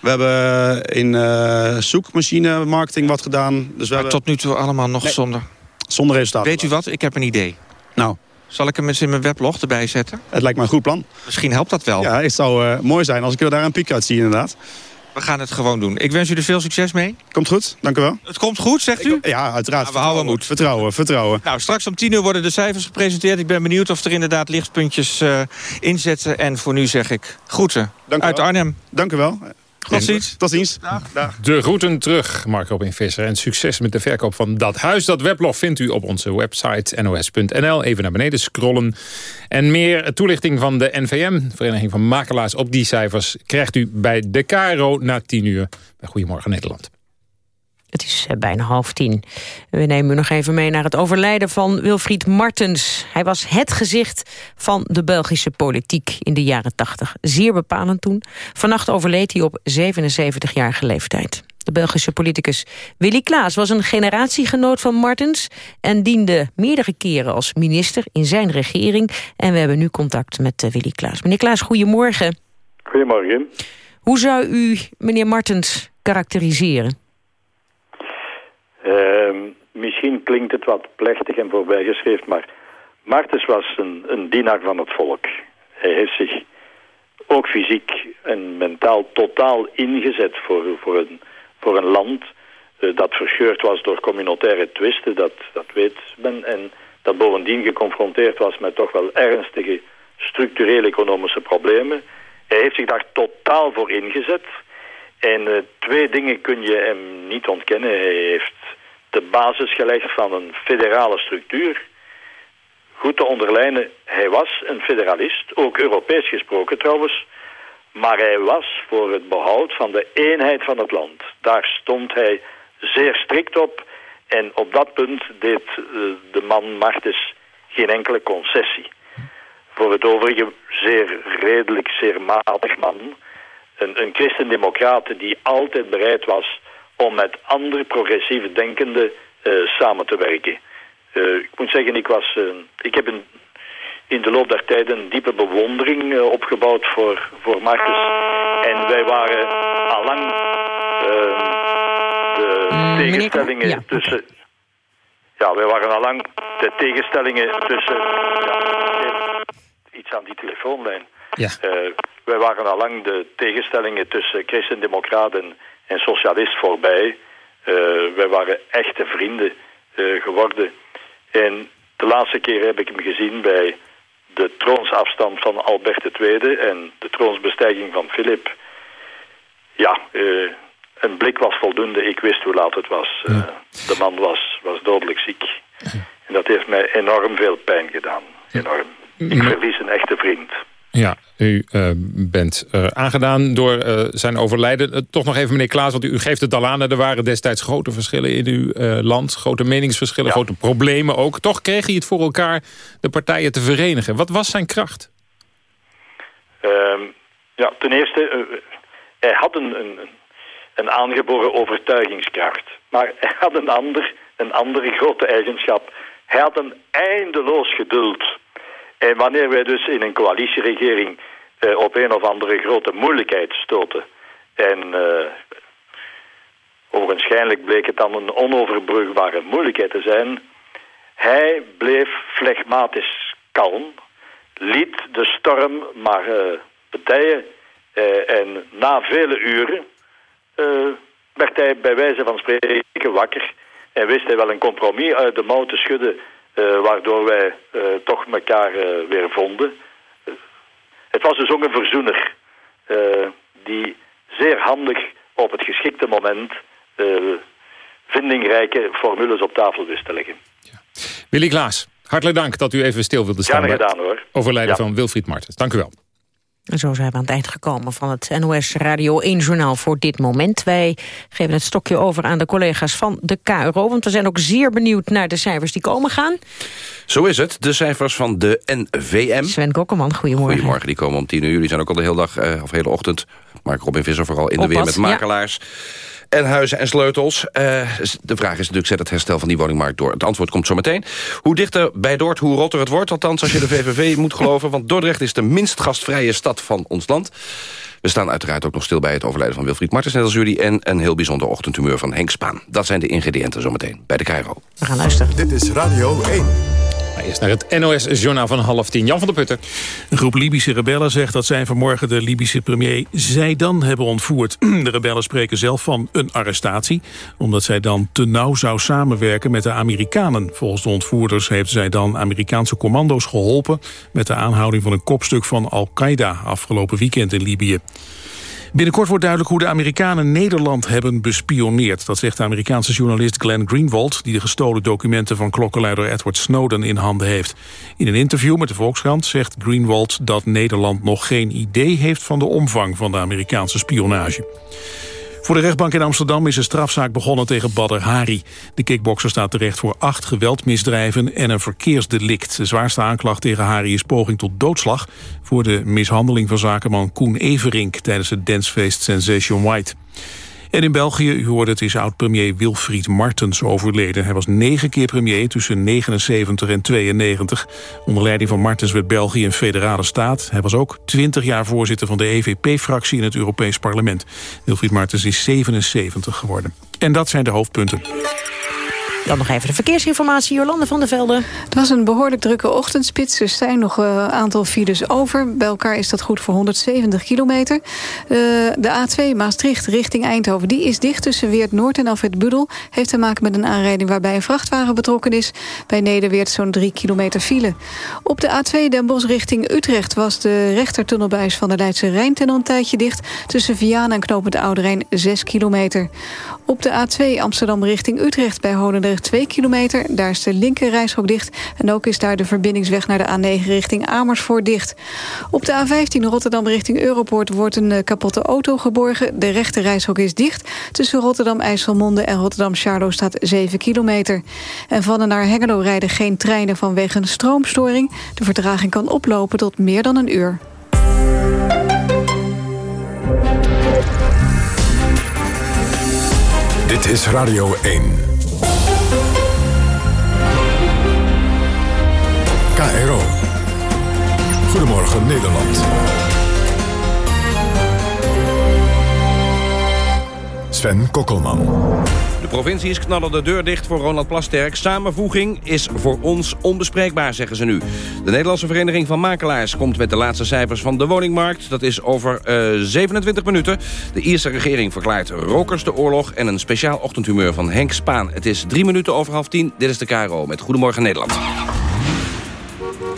We hebben in zoekmachine marketing wat gedaan. Dus we maar hebben... tot nu toe allemaal nog nee. zonder... Zonder resultaat. Weet u wat? Ik heb een idee. Nou. Zal ik hem eens in mijn weblog erbij zetten? Het lijkt me een goed plan. Misschien helpt dat wel. Ja, het zou uh, mooi zijn als ik er daar een piek uit zie inderdaad. We gaan het gewoon doen. Ik wens u er veel succes mee. Komt goed, dank u wel. Het komt goed, zegt u? Ik, ja, uiteraard. Nou, we houden moed. Vertrouwen, vertrouwen. Nou, straks om tien uur worden de cijfers gepresenteerd. Ik ben benieuwd of er inderdaad lichtpuntjes uh, inzetten. En voor nu zeg ik groeten dank uit. Arnhem. Dank u wel. Tot ziens. Tot ziens. Dag. Dag. De groeten terug, Mark Robin Visser. En succes met de verkoop van dat huis. Dat weblog vindt u op onze website nos.nl. Even naar beneden scrollen. En meer toelichting van de NVM, Vereniging van Makelaars, op die cijfers... krijgt u bij de Caro na 10 uur bij Goedemorgen Nederland. Het is bijna half tien. We nemen u nog even mee naar het overlijden van Wilfried Martens. Hij was het gezicht van de Belgische politiek in de jaren tachtig. Zeer bepalend toen. Vannacht overleed hij op 77-jarige leeftijd. De Belgische politicus Willy Klaas was een generatiegenoot van Martens... en diende meerdere keren als minister in zijn regering. En we hebben nu contact met Willy Klaas. Meneer Klaas, goedemorgen. Goedemorgen. Hoe zou u meneer Martens karakteriseren? Uh, misschien klinkt het wat plechtig en voorbijgeschreven, maar Martens was een, een dienaar van het volk. Hij heeft zich ook fysiek en mentaal totaal ingezet voor, voor, een, voor een land uh, dat verscheurd was door communautaire twisten, dat, dat weet men, en dat bovendien geconfronteerd was met toch wel ernstige structurele economische problemen. Hij heeft zich daar totaal voor ingezet. En uh, twee dingen kun je hem niet ontkennen. Hij heeft de basis gelegd van een federale structuur. Goed te onderlijnen, hij was een federalist, ook Europees gesproken trouwens. Maar hij was voor het behoud van de eenheid van het land. Daar stond hij zeer strikt op. En op dat punt deed uh, de man Martens geen enkele concessie. Voor het overige zeer redelijk, zeer matig man. Een, een christendemocrate die altijd bereid was om met andere progressieve denkenden uh, samen te werken. Uh, ik moet zeggen, ik, was, uh, ik heb een, in de loop der tijd een diepe bewondering opgebouwd voor, voor Marcus. En wij waren allang de mm, tegenstellingen ja. tussen... Ja, wij waren allang de tegenstellingen tussen... Ja, iets aan die telefoonlijn. Ja. wij waren allang de tegenstellingen tussen christendemocraten en socialist voorbij. Uh, wij waren echte vrienden uh, geworden. En de laatste keer heb ik hem gezien bij de troonsafstand van Albert II en de troonsbestijging van Filip. Ja, uh, een blik was voldoende. Ik wist hoe laat het was. Ja. De man was, was dodelijk ziek. En dat heeft mij enorm veel pijn gedaan. Enorm. Ik verlies een echte vriend. Ja, u uh, bent uh, aangedaan door uh, zijn overlijden. toch nog even, meneer Klaas, want u, u, geeft het al aan... er waren destijds grote verschillen in uw land. Grote meningsverschillen, ja. grote problemen ook. Toch kreeg hij het voor elkaar de partijen te verenigen. Wat was zijn kracht? Ehm, ja, ten eerste, hij had een, een, een aangeboren overtuigingskracht. Maar hij had een, ander, een andere grote eigenschap. Hij had een eindeloos geduld. En wanneer wij dus in een coalitieregering uh, op een of andere grote moeilijkheid stoten... en uh, ogenschijnlijk bleek het dan een onoverbrugbare moeilijkheid te zijn... hij bleef flegmatisch kalm, liet de storm maar uh, betijen... en na vele uren werd hij bij wijze van spreken wakker... en wist hij wel een compromis uit de mouw te schudden... Uh, waardoor wij uh, toch elkaar uh, weer vonden. het was dus ook een verzoener die zeer handig op het geschikte moment vindingrijke formules op tafel wist te leggen. Ja. Willy Klaas, hartelijk dank dat u even stil wilde staan. Gedaan hoor. Overlijden ja. van Wilfried Martens. Dank u wel. En zo zijn we aan het eind gekomen van het NOS Radio 1-journaal voor dit moment. Wij geven het stokje over aan de collega's van de KRO... want we zijn ook zeer benieuwd naar de cijfers die komen gaan. Zo is het, de cijfers van de NVM. Sven Kokkerman, goedemorgen. Goedemorgen, die komen om tien uur. Jullie zijn ook al de hele dag, uh, of hele ochtend... Mark Robin Visser vooral in de weer met makelaars... Ja en huizen en sleutels. Uh, de vraag is natuurlijk, zet het herstel van die woningmarkt door? Het antwoord komt zo meteen. Hoe dichter bij Dort, hoe rotter het wordt. Althans, als je de VVV moet geloven. Want Dordrecht is de minst gastvrije stad van ons land. We staan uiteraard ook nog stil bij het overlijden van Wilfried Martens... net als jullie, en een heel bijzonder ochtendhumeur van Henk Spaan. Dat zijn de ingrediënten zometeen bij de Cairo. We gaan luisteren. Dit is Radio 1. Eerst naar het NOS-journaal van half tien. Jan van der Putten. Een groep Libische rebellen zegt dat zij vanmorgen de Libische premier Zaidan hebben ontvoerd. De rebellen spreken zelf van een arrestatie, omdat zij dan te nauw zou samenwerken met de Amerikanen. Volgens de ontvoerders heeft zij dan Amerikaanse commando's geholpen met de aanhouding van een kopstuk van Al-Qaeda afgelopen weekend in Libië. Binnenkort wordt duidelijk hoe de Amerikanen Nederland hebben bespioneerd. Dat zegt de Amerikaanse journalist Glenn Greenwald... die de gestolen documenten van klokkenluider Edward Snowden in handen heeft. In een interview met de Volkskrant zegt Greenwald dat Nederland nog geen idee heeft... van de omvang van de Amerikaanse spionage. Voor de rechtbank in Amsterdam is een strafzaak begonnen tegen Badr Hari. De kickbokser staat terecht voor acht geweldmisdrijven en een verkeersdelict. De zwaarste aanklacht tegen Hari is poging tot doodslag... voor de mishandeling van zakenman Koen Everink... tijdens het dancefeest Sensation White. En in België, u hoorde het, is oud-premier Wilfried Martens overleden. Hij was negen keer premier tussen 79 en 92. Onder leiding van Martens werd België een federale staat. Hij was ook 20 jaar voorzitter van de EVP-fractie in het Europees Parlement. Wilfried Martens is 77 geworden. En dat zijn de hoofdpunten. Dan nog even de verkeersinformatie, Jolande van der Velde. Het was een behoorlijk drukke ochtendspits. Er zijn nog een uh, aantal files over. Bij elkaar is dat goed voor 170 kilometer. Uh, de A2 Maastricht richting Eindhoven die is dicht tussen Weert Noord en Alfred Budel. Heeft te maken met een aanrijding waarbij een vrachtwagen betrokken is. Bij Nederweert zo'n 3 kilometer file. Op de A2 Den Bosch richting Utrecht was de rechtertunnelbuis van de Leidse Rijntunnel een tijdje dicht. Tussen Vianen en Knopend Oude Rijn 6 kilometer. Op de A2 Amsterdam richting Utrecht bij Holendrecht 2 kilometer. Daar is de linker reishok dicht. En ook is daar de verbindingsweg naar de A9 richting Amersfoort dicht. Op de A15 Rotterdam richting Europoort wordt een eh, kapotte auto geborgen. De rechter reishok is dicht. Tussen Rotterdam, IJsselmonde en Rotterdam Charlo staat 7 kilometer. En van en naar Hengelo rijden geen treinen vanwege een stroomstoring. De vertraging kan oplopen tot meer dan een uur. Dit is Radio 1. KRO. Goedemorgen Nederland. Sven Kokkelman. De provincie is knallen de deur dicht voor Ronald Plasterk. Samenvoeging is voor ons onbespreekbaar, zeggen ze nu. De Nederlandse Vereniging van Makelaars komt met de laatste cijfers van de woningmarkt. Dat is over uh, eh, 27 minuten. De Ierse regering verklaart rokers de oorlog... en een speciaal ochtendhumeur van Henk Spaan. Het is drie minuten over half tien. Dit is de KRO met Goedemorgen Nederland.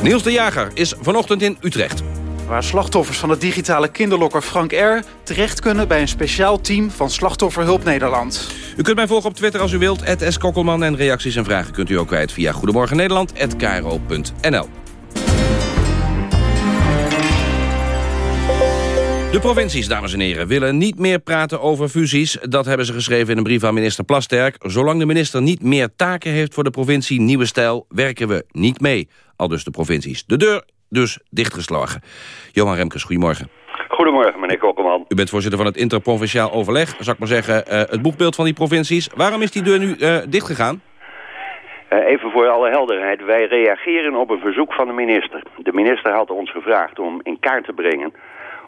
Niels de Jager is vanochtend in Utrecht. Waar slachtoffers van de digitale kinderlokker Frank R. terecht kunnen bij een speciaal team van Slachtofferhulp Nederland. U kunt mij volgen op Twitter als u wilt, S. Kokkelman. En reacties en vragen kunt u ook kwijt via Goedemorgen Nederland@kro.nl. De provincies, dames en heren, willen niet meer praten over fusies. Dat hebben ze geschreven in een brief aan minister Plasterk. Zolang de minister niet meer taken heeft voor de provincie Nieuwe Stijl... werken we niet mee, al dus de provincies. De deur dus dichtgeslagen. Johan Remkes, goedemorgen. Goedemorgen, meneer Kokkelman. U bent voorzitter van het interprovinciaal overleg. Zal ik maar zeggen, uh, het boekbeeld van die provincies. Waarom is die deur nu uh, dichtgegaan? Uh, even voor alle helderheid. Wij reageren op een verzoek van de minister. De minister had ons gevraagd om in kaart te brengen...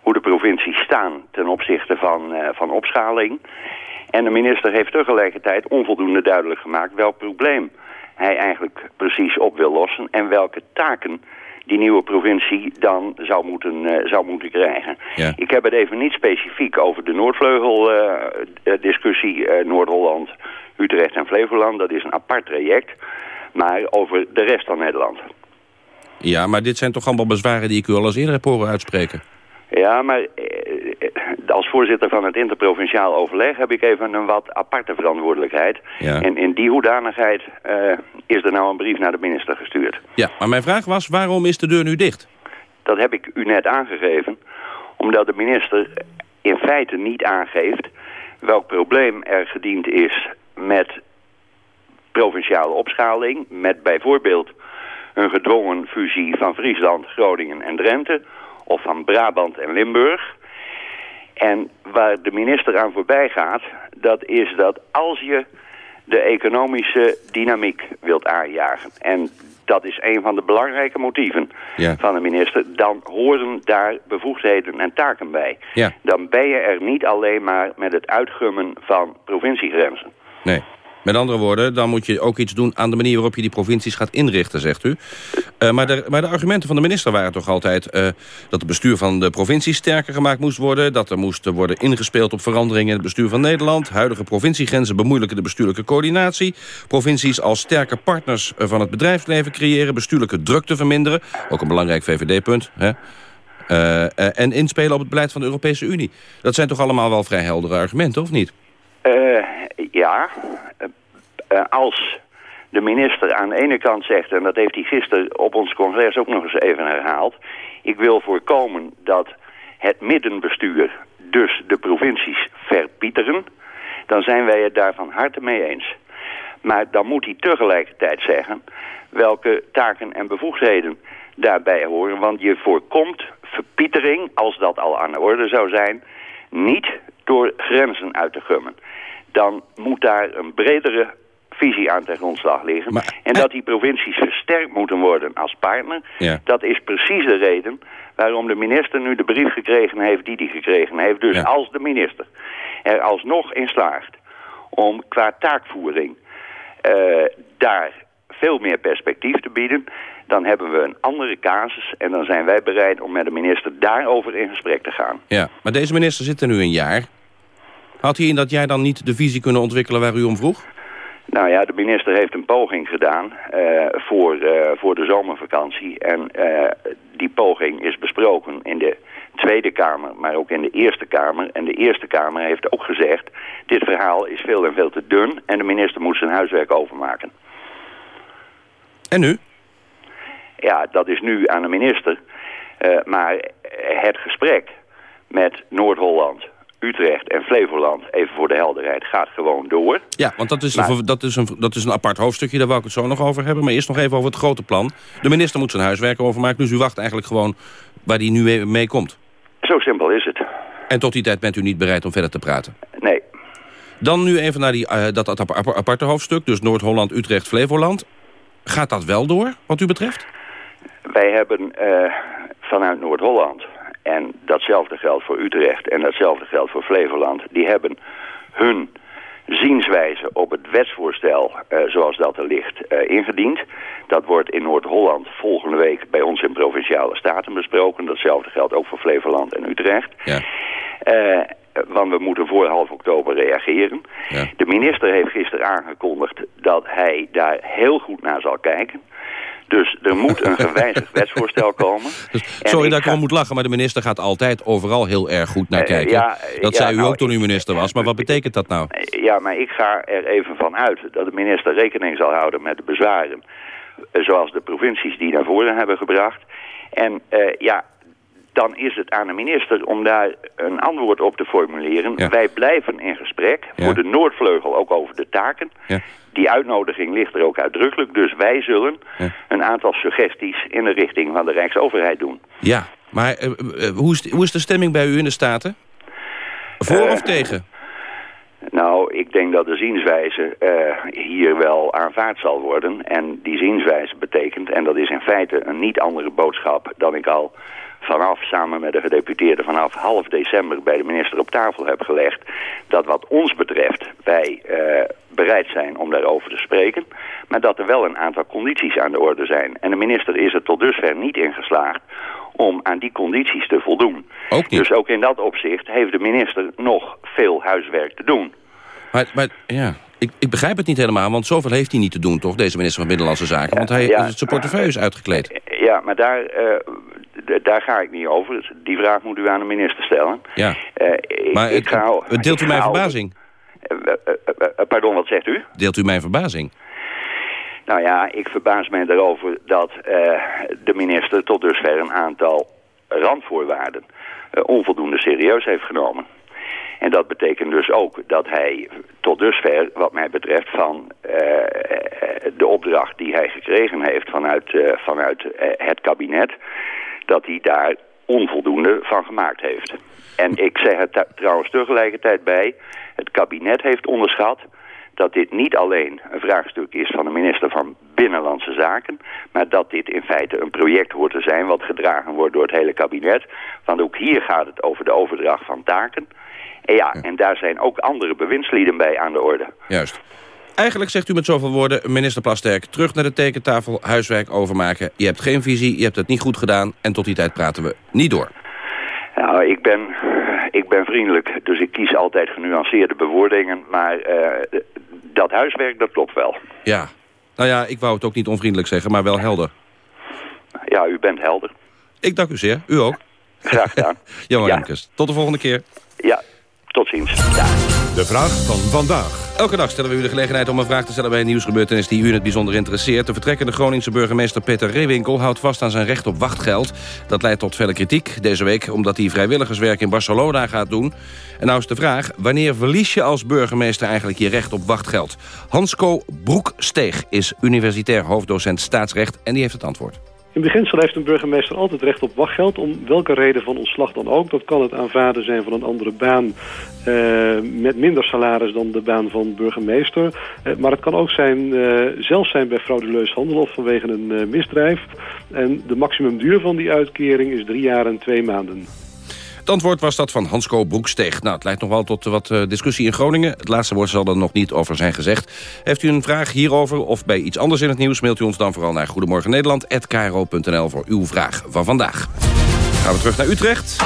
hoe de provincies staan ten opzichte van, van opschaling. En de minister heeft tegelijkertijd onvoldoende duidelijk gemaakt... welk probleem hij eigenlijk precies op wil lossen... en welke taken die nieuwe provincie dan zou moeten, uh, zou moeten krijgen. Ja. Ik heb het even niet specifiek over de Noordvleugel-discussie... Uh, Noord-Holland, Utrecht en Flevoland. Dat is een apart traject. Maar over de rest van Nederland. Ja, maar dit zijn toch allemaal bezwaren die ik u al eens eerder heb horen uitspreken? Ja, maar als voorzitter van het interprovinciaal overleg heb ik even een wat aparte verantwoordelijkheid. Ja. En in die hoedanigheid uh, is er nou een brief naar de minister gestuurd. Ja, maar mijn vraag was, waarom is de deur nu dicht? Dat heb ik u net aangegeven, omdat de minister in feite niet aangeeft welk probleem er gediend is met provinciale opschaling, met bijvoorbeeld een gedwongen fusie van Friesland, Groningen en Drenthe, of van Brabant en Limburg. En waar de minister aan voorbij gaat, dat is dat als je de economische dynamiek wilt aanjagen... en dat is een van de belangrijke motieven ja. van de minister... dan horen daar bevoegdheden en taken bij. Ja. Dan ben je er niet alleen maar met het uitgummen van provinciegrenzen. Nee. Met andere woorden, dan moet je ook iets doen aan de manier waarop je die provincies gaat inrichten, zegt u. Uh, maar, de, maar de argumenten van de minister waren toch altijd uh, dat het bestuur van de provincies sterker gemaakt moest worden. Dat er moest worden ingespeeld op veranderingen in het bestuur van Nederland. Huidige provinciegrenzen bemoeilijken de bestuurlijke coördinatie. Provincies als sterke partners van het bedrijfsleven creëren. Bestuurlijke drukte verminderen. Ook een belangrijk VVD-punt. En inspelen op het beleid van de Europese Unie. Dat zijn toch allemaal wel vrij heldere argumenten, of niet? Uh, ja, uh, als de minister aan de ene kant zegt... en dat heeft hij gisteren op ons congres ook nog eens even herhaald... ik wil voorkomen dat het middenbestuur, dus de provincies, verpieteren... dan zijn wij het daar van harte mee eens. Maar dan moet hij tegelijkertijd zeggen... welke taken en bevoegdheden daarbij horen. Want je voorkomt verpietering, als dat al aan de orde zou zijn... niet door grenzen uit te gummen dan moet daar een bredere visie aan ten grondslag liggen. Maar, en dat die provincies versterkt moeten worden als partner... Ja. dat is precies de reden waarom de minister nu de brief gekregen heeft die hij gekregen heeft. Dus Ja. als de minister er alsnog in slaagt om qua taakvoering eh, daar veel meer perspectief te bieden... dan hebben we een andere casus en dan zijn wij bereid om met de minister daarover in gesprek te gaan. Ja, maar deze minister zit er nu een jaar. Had hij in dat jaar dan niet de visie kunnen ontwikkelen waar u om vroeg? Nou ja, de minister heeft een poging gedaan eh, voor, eh, voor de zomervakantie. En eh, die poging is besproken in de Tweede Kamer, maar ook in de Eerste Kamer. En de Eerste Kamer heeft ook gezegd... dit verhaal is veel en veel te dun en de minister moet zijn huiswerk overmaken. En nu? Ja, dat is nu aan de minister. Maar het gesprek met Noord-Holland, Utrecht en Flevoland... even voor de helderheid, gaat gewoon door. Ja, want dat is, Maar- een, dat, is een, dat is een apart hoofdstukje, daar wou ik het zo nog over hebben. Maar eerst nog even over het grote plan. De minister moet zijn huiswerk overmaken, dus u wacht eigenlijk gewoon waar hij nu mee, mee komt. Zo simpel is het. En tot die tijd bent u niet bereid om verder te praten? Nee. Dan nu even naar die, eh, dat, dat ap- ap- aparte hoofdstuk, dus Noord-Holland, Utrecht, Flevoland. Gaat dat wel door, wat u betreft? Wij hebben eh, vanuit Noord-Holland, en datzelfde geldt voor Utrecht en datzelfde geldt voor Flevoland, die hebben hun zienswijze op het wetsvoorstel eh, zoals dat er ligt eh, ingediend. Dat wordt in Noord-Holland volgende week bij ons in Provinciale Staten besproken. Datzelfde geldt ook voor Flevoland en Utrecht. Ja. Eh, want we moeten voor half oktober reageren. Ja. De minister heeft gisteren aangekondigd dat hij daar heel goed naar zal kijken. Dus er moet een gewijzigd wetsvoorstel komen. En Sorry dat ik ga- erom moet lachen, maar de minister gaat altijd overal heel erg goed naar Eh, kijken. ja, eh, dat ja, zei u nou, ook toen u minister was, maar wat betekent dat nou? Ja, maar ik ga er even van uit dat de minister rekening zal houden met de bezwaren. eh, Zoals de provincies die naar voren hebben gebracht. En eh, ja, dan is het aan de minister om daar een antwoord op te formuleren. Ja. Wij blijven in gesprek Ja. voor de Noordvleugel ook over de taken. Ja. Die uitnodiging ligt er ook uitdrukkelijk. Dus wij zullen een aantal suggesties in de richting van de Rijksoverheid doen. Ja, Maar hoe, is, hoe is de stemming bij u in de Staten? Voor of tegen? Nou, ik denk dat de zienswijze uh, hier wel aanvaard zal worden. En die zienswijze betekent, en dat is in feite een niet andere boodschap dan ik al vanaf, samen met de gedeputeerde, vanaf half december bij de minister op tafel heb gelegd. Dat wat ons betreft wij uh, bereid zijn om daarover te spreken. Maar dat er wel een aantal condities aan de orde zijn. En de minister is er tot dusver niet in geslaagd om aan die condities te voldoen. Ook niet. Dus ook in dat opzicht heeft de minister nog veel huiswerk te doen. Maar, maar ja, ik, ik, begrijp het niet helemaal, want zoveel heeft hij niet te doen, toch, deze minister van Binnenlandse Zaken? Want hij, ja, zijn portefeuille is uitgekleed. Ja, maar daar, uh, daar ga ik niet over. Die vraag moet u aan de minister stellen. Ja, uh, maar ik, het, deelt u mijn verbazing? Uh, pardon, wat zegt u? Deelt u mijn verbazing? Nou ja, ik verbaas mij erover dat de minister tot dusver een aantal randvoorwaarden onvoldoende serieus heeft genomen. En dat betekent dus ook dat hij tot dusver, wat mij betreft, van uh, de opdracht die hij gekregen heeft vanuit, uh, vanuit het kabinet, dat hij daar onvoldoende van gemaakt heeft. En ik zeg het trouwens tegelijkertijd bij, het kabinet heeft onderschat dat dit niet alleen een vraagstuk is van de minister van Binnenlandse Zaken, maar dat dit in feite een project hoort te zijn wat gedragen wordt door het hele kabinet. Want ook hier gaat het over de overdracht van taken. En ja, en daar zijn ook andere bewindslieden bij aan de orde. Juist. Eigenlijk zegt u met zoveel woorden, minister Plasterk... terug naar de tekentafel, huiswerk overmaken. Je hebt geen visie, je hebt het niet goed gedaan... en tot die tijd praten we niet door. Nou, ik ben, ik ben vriendelijk, dus ik kies altijd genuanceerde bewoordingen. Maar uh, dat huiswerk, dat klopt wel. Ja, nou ja, ik wou het ook niet onvriendelijk zeggen, maar wel helder. Ja, u bent helder. Ik dank u zeer, u ook. Graag gedaan. Johan ja. tot de volgende keer. Ja, tot ziens. De vraag van vandaag. Elke dag stellen we u de gelegenheid om een vraag te stellen bij een nieuwsgebeurtenis die u in het bijzonder interesseert. De vertrekkende Groningse burgemeester Peter Reewinkel houdt vast aan zijn recht op wachtgeld. Dat leidt tot vele kritiek deze week omdat hij vrijwilligerswerk in Barcelona gaat doen. En nou is de vraag, wanneer verlies je als burgemeester eigenlijk je recht op wachtgeld? Hansco Broeksteeg is universitair hoofddocent staatsrecht en die heeft het antwoord. In beginsel heeft een burgemeester altijd recht op wachtgeld... om welke reden van ontslag dan ook. Dat kan het aanvaarden zijn van een andere baan... Uh, met minder salaris dan de baan van burgemeester. Uh, maar het kan ook zijn, uh, zelfs zijn bij fraudeleus handel... of vanwege een misdrijf. En de maximumduur van die uitkering is drie jaar en twee maanden. Het antwoord was dat van Hansko Broeksteeg. Nou, het leidt nog wel tot wat uh, discussie in Groningen. Het laatste woord zal er nog niet over zijn gezegd. Heeft u een vraag hierover of bij iets anders in het nieuws... mailt u ons dan vooral naar Goedemorgen Nederland@kro.nl voor uw vraag van vandaag. Gaan we terug naar Utrecht.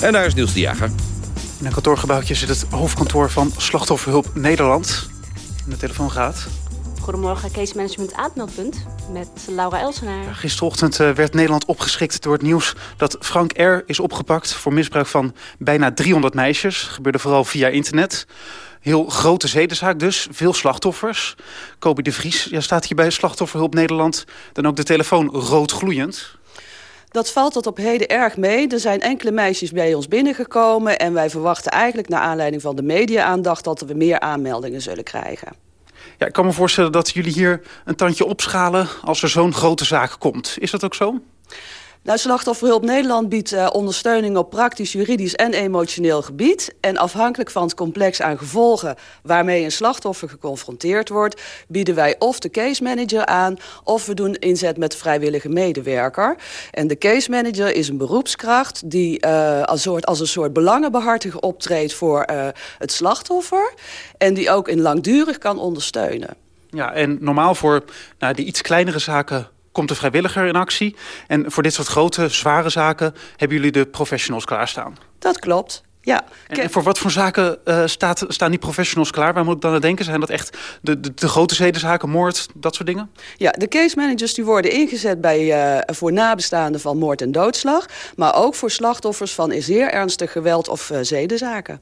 En daar is Niels de Jager. In een kantoorgebouwtje zit het hoofdkantoor van Slachtofferhulp Nederland. En de telefoon gaat. Goedemorgen, Case Management Aardmeldpunt met Laura Elsenaar. Gisterochtend eh, werd Nederland opgeschrikt door het nieuws dat Frank R. is opgepakt... voor misbruik van bijna 300 meisjes. Dat gebeurde vooral via internet. Heel grote zedenzaak dus, veel slachtoffers. Kobi de Vries ja, staat hier bij Slachtofferhulp Nederland... dan ook de telefoon rood gloeiend. Dat valt tot op heden erg mee. Er zijn enkele meisjes bij ons binnengekomen... en wij verwachten eigenlijk naar aanleiding van de media-aandacht... dat we meer aanmeldingen zullen krijgen. Ja, ik kan me voorstellen dat jullie hier een tandje opschalen als er zo'n grote zaak komt. Is dat ook zo? Nou, Slachtofferhulp Nederland biedt uh, ondersteuning op praktisch, juridisch en emotioneel gebied. En afhankelijk van het complex aan gevolgen waarmee een slachtoffer geconfronteerd wordt, bieden wij of de case manager aan of we doen inzet met vrijwillige medewerker. En de case manager is een beroepskracht die uh, als, soort, als een soort belangenbehartiger optreedt voor uh, het slachtoffer en die ook in langdurig kan ondersteunen. Ja, en normaal voor nou, die iets kleinere zaken komt de vrijwilliger in actie. En voor dit soort grote, zware zaken hebben jullie de professionals klaarstaan. Dat klopt. Ja. En, voor wat voor zaken uh, staat, staan die professionals klaar? Waar moet ik dan aan denken? Zijn dat echt de, de, de grote zedenzaken, moord, dat soort dingen? Ja, de case managers die worden ingezet bij, uh, voor nabestaanden van moord en doodslag. Maar ook voor slachtoffers van zeer ernstig geweld of uh, zedenzaken.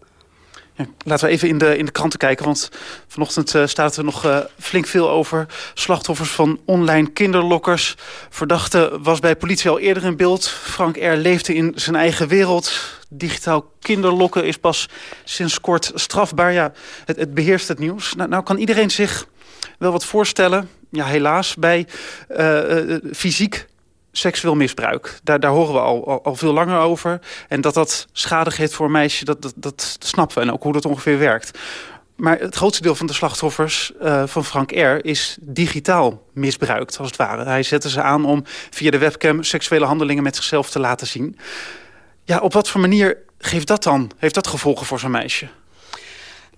Laten we even in de, in de kranten kijken, want vanochtend uh, staat er nog uh, flink veel over. Slachtoffers van online kinderlokkers. Verdachte was bij politie al eerder in beeld. Frank R. leefde in zijn eigen wereld. Digitaal kinderlokken is pas sinds kort strafbaar. Ja, het, het beheerst het nieuws. Nou, nou, kan iedereen zich wel wat voorstellen. Ja, helaas bij uh, fysiek seksueel misbruik. Daar, daar horen we al, al, veel langer over. En dat dat schade geeft voor een meisje, dat, dat, dat snappen we. En ook hoe dat ongeveer werkt. Maar het grootste deel van de slachtoffers uh, van Frank R. is digitaal misbruikt, als het ware. Hij zette ze aan om via de webcam seksuele handelingen met zichzelf te laten zien. Ja, op wat voor manier geeft dat dan? Heeft dat gevolgen voor zo'n meisje?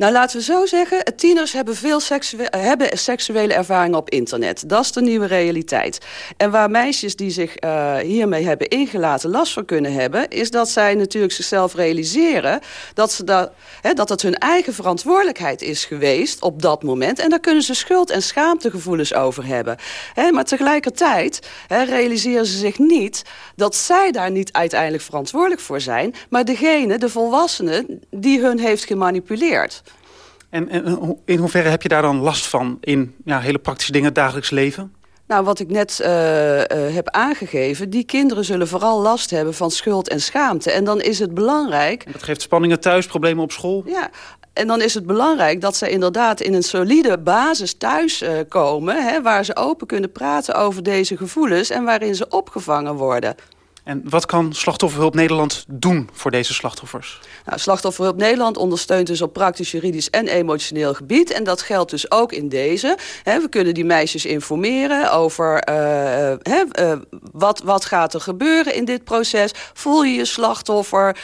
Nou, laten we zo zeggen, tieners hebben veel seksuele, hebben seksuele ervaringen op internet. Dat is de nieuwe realiteit. En waar meisjes die zich uh, hiermee hebben ingelaten last van kunnen hebben... is dat zij natuurlijk zichzelf realiseren dat, ze dat, hè, dat het hun eigen verantwoordelijkheid is geweest op dat moment. En daar kunnen ze schuld- en schaamtegevoelens over hebben. Hè, maar tegelijkertijd hè, realiseren ze zich niet dat zij daar niet uiteindelijk verantwoordelijk voor zijn... maar degene, de volwassene, die hun heeft gemanipuleerd. En, en, in hoeverre heb je daar dan last van in ja, hele praktische dingen, het dagelijks leven? Nou, wat ik net uh, uh, heb aangegeven... die kinderen zullen vooral last hebben van schuld en schaamte. En dan is het belangrijk... En dat geeft spanningen thuis, problemen op school? Ja, en dan is het belangrijk dat ze inderdaad in een solide basis thuis uh, komen... Hè, waar ze open kunnen praten over deze gevoelens... en waarin ze opgevangen worden. En wat kan Slachtofferhulp Nederland doen voor deze slachtoffers? Nou, Slachtofferhulp Nederland ondersteunt dus op praktisch, juridisch en emotioneel gebied. En dat geldt dus ook in deze. we kunnen die meisjes informeren over uh, uh, wat, wat gaat er gebeuren in dit proces. Voel je je slachtoffer,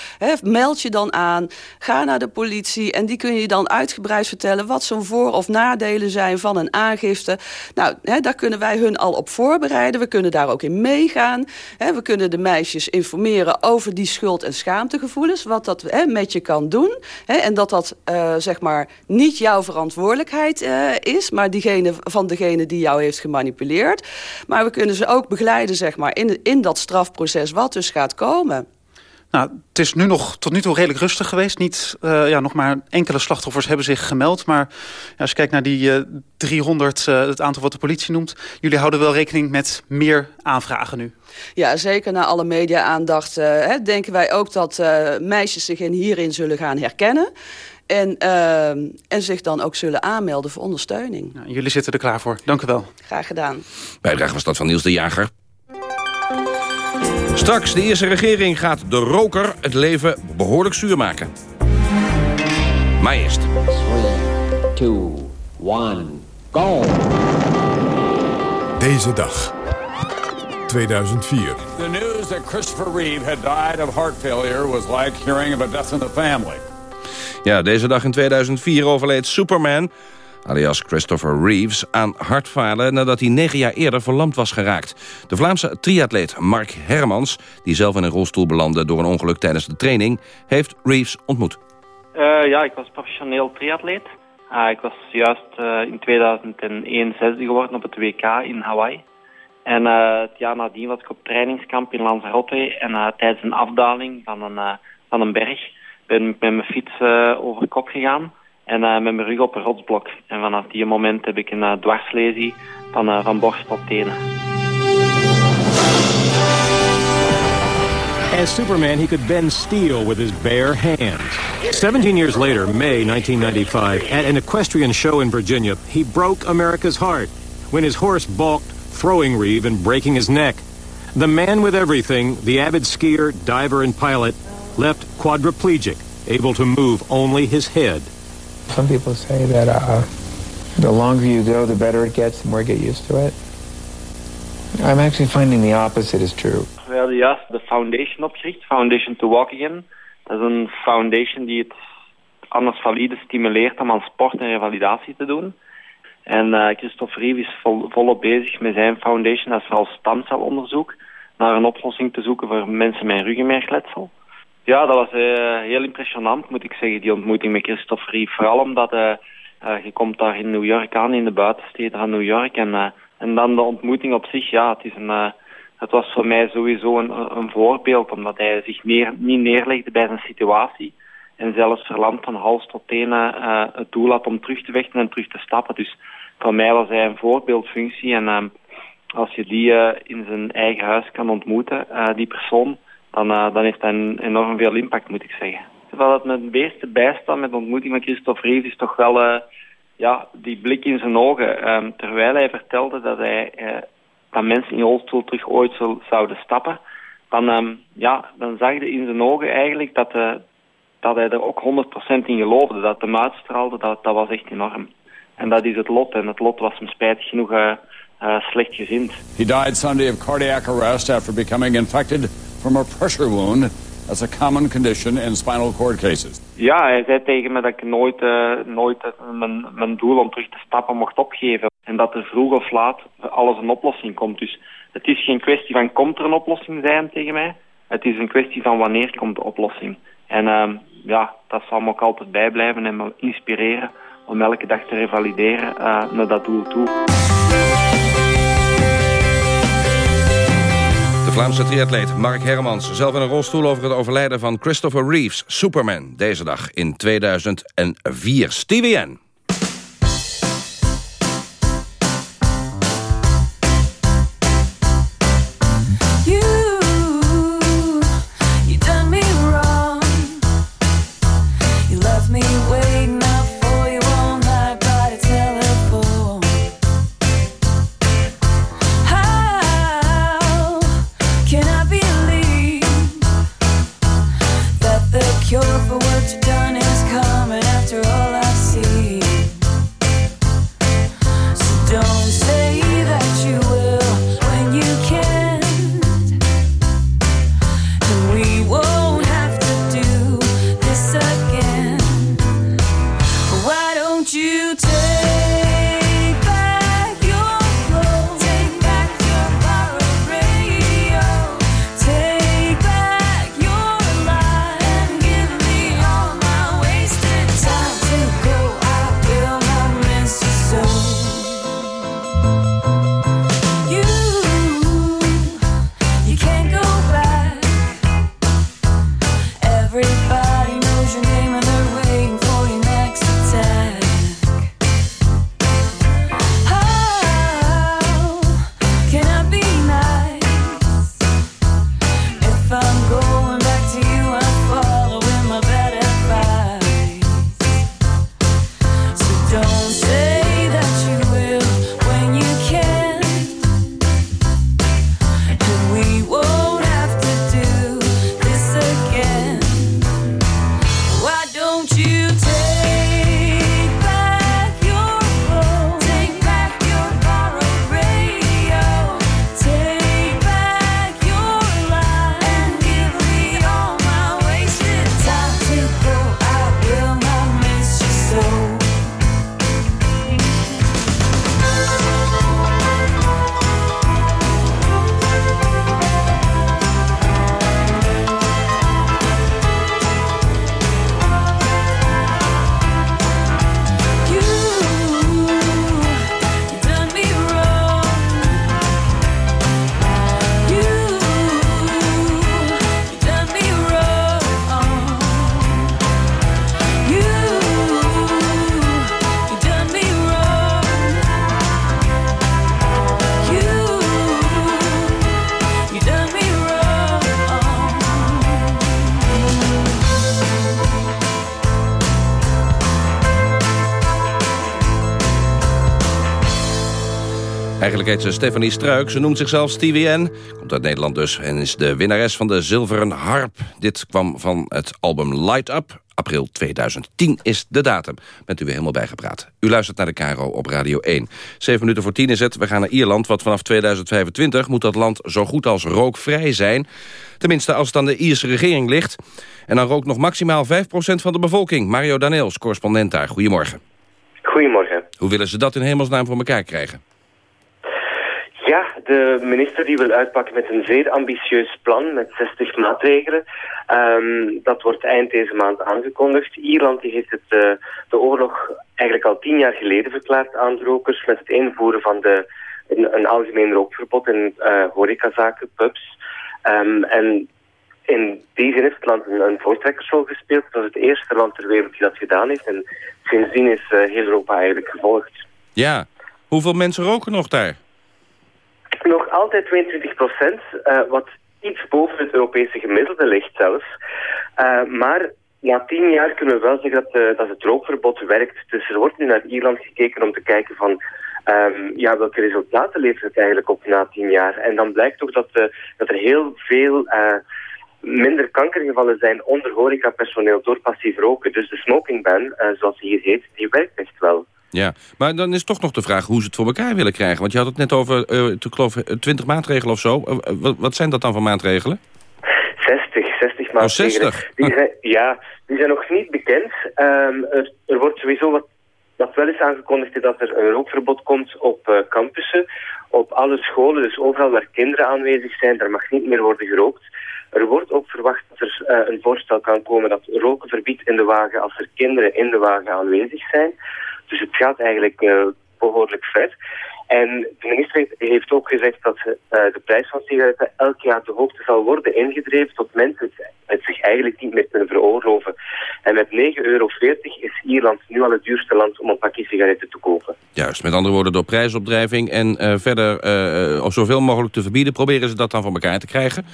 meld je dan aan, ga naar de politie... en die kun je dan uitgebreid vertellen wat zo'n voor- of nadelen zijn van een aangifte. Nou, daar kunnen wij hun al op voorbereiden. We kunnen daar ook in meegaan. we kunnen de meisjes informeren over die schuld- en schaamtegevoelens. Wat dat hè, met je kan doen. Hè, en dat dat uh, zeg maar niet jouw verantwoordelijkheid uh, is. Maar diegene van degene die jou heeft gemanipuleerd. Maar we kunnen ze ook begeleiden zeg maar, in, in dat strafproces wat dus gaat komen. Nou, het is nu nog tot nu toe redelijk rustig geweest. Niet, uh, ja, nog maar enkele slachtoffers hebben zich gemeld. Maar ja, als je kijkt naar die uh, 300, uh, het aantal wat de politie noemt... jullie houden wel rekening met meer aanvragen nu. Ja, zeker na alle media-aandacht uh, denken wij ook dat uh, meisjes zich in hierin zullen gaan herkennen. En, uh, en zich dan ook zullen aanmelden voor ondersteuning. Ja, jullie zitten er klaar voor. Dank u wel. Graag gedaan. Bijdrage was dat van Niels de Jager. Straks, de eerste regering gaat de roker het leven behoorlijk zuur maken. Maar eerst. 3, 2, 1, go! Deze dag. 2004. The news that Christopher Reeve had died of heart failure was like hearing of a death in the family. Ja, deze dag in 2004 overleed Superman, alias Christopher Reeves, aan hartfalen nadat hij negen jaar eerder verlamd was geraakt. De Vlaamse triatleet Mark Hermans, die zelf in een rolstoel belandde door een ongeluk tijdens de training, heeft Reeves ontmoet. Uh, ja, ik was professioneel triatleet. Uh, ik was juist uh, in 2001 zesde geworden op het WK in Hawaii. En uh, het jaar nadien was ik op trainingskamp in Lanzarote. En tijdens een afdaling van een, van een berg ben ik met mijn fiets over kop gegaan. En eh, met mijn rug op een rotsblok. En vanaf die moment heb ik een eh, dwarslesie van, eh, van borst tot tenen. As Superman, he could bend steel with his bare hands. 17 years later, May 1995, at an equestrian show in Virginia, he broke America's heart when his horse balked throwing Reeve and breaking his neck. The man with everything, the avid skier, diver, and pilot, left quadriplegic, able to move only his head. Some people say that uh, the longer you go, the better it gets, the more you get used to it. I'm actually finding the opposite is true. We hadden juist de foundation opgericht, Foundation to Walk Again. Dat is een foundation die het anders valide stimuleert om aan sport en revalidatie te doen. En uh, Christophe Rief is vol, volop bezig met zijn foundation, dat is vooral stamcelonderzoek, naar een oplossing te zoeken voor mensen met ruggenmergletsel. Ja, dat was uh, heel impressionant, moet ik zeggen, die ontmoeting met Christophe Rief. Vooral omdat uh, je komt daar in New York aan, in de buitensteden van New York. En, en dan de ontmoeting op zich, ja, het, is een, het was voor mij sowieso een, een voorbeeld, omdat hij zich niet neerlegde bij zijn situatie. En zelfs verlamd van hals tot tenen het doel had om terug te vechten en terug te stappen. Dus voor mij was hij een voorbeeldfunctie. En als je die in zijn eigen huis kan ontmoeten, die persoon, dan, dan heeft dat enorm veel impact, moet ik zeggen. Wat het me het meeste met de ontmoeting met Christophe Reeves is toch wel ja, die blik in zijn ogen. terwijl hij vertelde dat hij dat mensen in rolstoel terug ooit zouden stappen, dan, um, ja, dan zag je in zijn ogen eigenlijk dat, uh, dat hij er ook 100% in geloofde. Dat hem uitstraalde, dat, dat was echt enorm. En dat is het lot. En het lot was hem spijtig genoeg uh, uh, slecht gezind. He died Sunday of cardiac arrest after becoming infected from a pressure wound as a common condition in spinal cord cases. Ja, hij zei tegen me dat ik nooit, uh, nooit mijn, mijn doel om terug te stappen mocht opgeven. En dat er vroeg of laat alles een oplossing komt. Dus het is geen kwestie van komt er een oplossing, zei hem tegen mij. Het is een kwestie van wanneer komt de oplossing. En uh, ja, dat zal me ook altijd bijblijven en me inspireren om elke dag te revalideren uh, naar dat doel toe. Vlaamse triatleet Mark Hermans, zelf in een rolstoel over het overlijden van Christopher Reeves, Superman, deze dag in 2004. Stevie N. Eigenlijk heet ze Stephanie Struik. Ze noemt zichzelf Stevie N. Komt uit Nederland dus. En is de winnares van de Zilveren Harp. Dit kwam van het album Light Up. April 2010 is de datum. Bent u weer helemaal bijgepraat. U luistert naar de Caro op Radio 1. Zeven minuten voor tien is het. We gaan naar Ierland, want vanaf 2025 moet dat land zo goed als rookvrij zijn. Tenminste, als het aan de Ierse regering ligt. En dan rookt nog maximaal 5% van de bevolking. Mario Daneels, correspondent daar. Goedemorgen. Goedemorgen. Hoe willen ze dat in hemelsnaam voor elkaar krijgen? De minister die wil uitpakken met een zeer ambitieus plan met 60 maatregelen. Um, dat wordt eind deze maand aangekondigd. Ierland heeft het, uh, de oorlog eigenlijk al tien jaar geleden verklaard aan de rokers met het invoeren van de, een, een algemeen rookverbod in uh, horecazaken, pubs. Um, en in die zin heeft het land een, een voortrekkersrol gespeeld. Het was het eerste land ter wereld die dat gedaan heeft. En sindsdien is uh, heel Europa eigenlijk gevolgd. Ja, hoeveel mensen roken nog daar? Nog altijd 22 procent, uh, wat iets boven het Europese gemiddelde ligt zelfs. Uh, maar na tien jaar kunnen we wel zeggen dat, uh, dat het rookverbod werkt. Dus er wordt nu naar Ierland gekeken om te kijken van Um, ja, welke resultaten levert het eigenlijk op na tien jaar? En dan blijkt toch dat, dat er heel veel minder kankergevallen zijn onder horecapersoneel door passief roken. Dus de smokingban, uh, zoals die hier heet, die werkt echt wel. Ja, maar dan is toch nog de vraag hoe ze het voor elkaar willen krijgen. Want je had het net over, uh, ik geloof, 20 maatregelen of zo. Uh, wat, wat zijn dat dan voor maatregelen? 60, 60 maatregelen. Oh, 60? Die zijn, ja, die zijn nog niet bekend. Um, er, er wordt sowieso wat wat wel is aangekondigd is dat er een rookverbod komt op uh, campussen, op alle scholen, dus overal waar kinderen aanwezig zijn, daar mag niet meer worden gerookt. Er wordt ook verwacht dat er uh, een voorstel kan komen dat roken verbiedt in de wagen als er kinderen in de wagen aanwezig zijn. Dus het gaat eigenlijk uh, behoorlijk ver. En de minister heeft ook gezegd dat uh, de prijs van sigaretten elk jaar de hoogte zal worden ingedreven tot mensen het zich eigenlijk niet meer kunnen veroorloven. En met 9,40 euro is Ierland nu al het duurste land om een pakje sigaretten te kopen. Juist, met andere woorden door prijsopdrijving en uh, verder uh, zoveel mogelijk te verbieden... proberen ze dat dan voor elkaar te krijgen.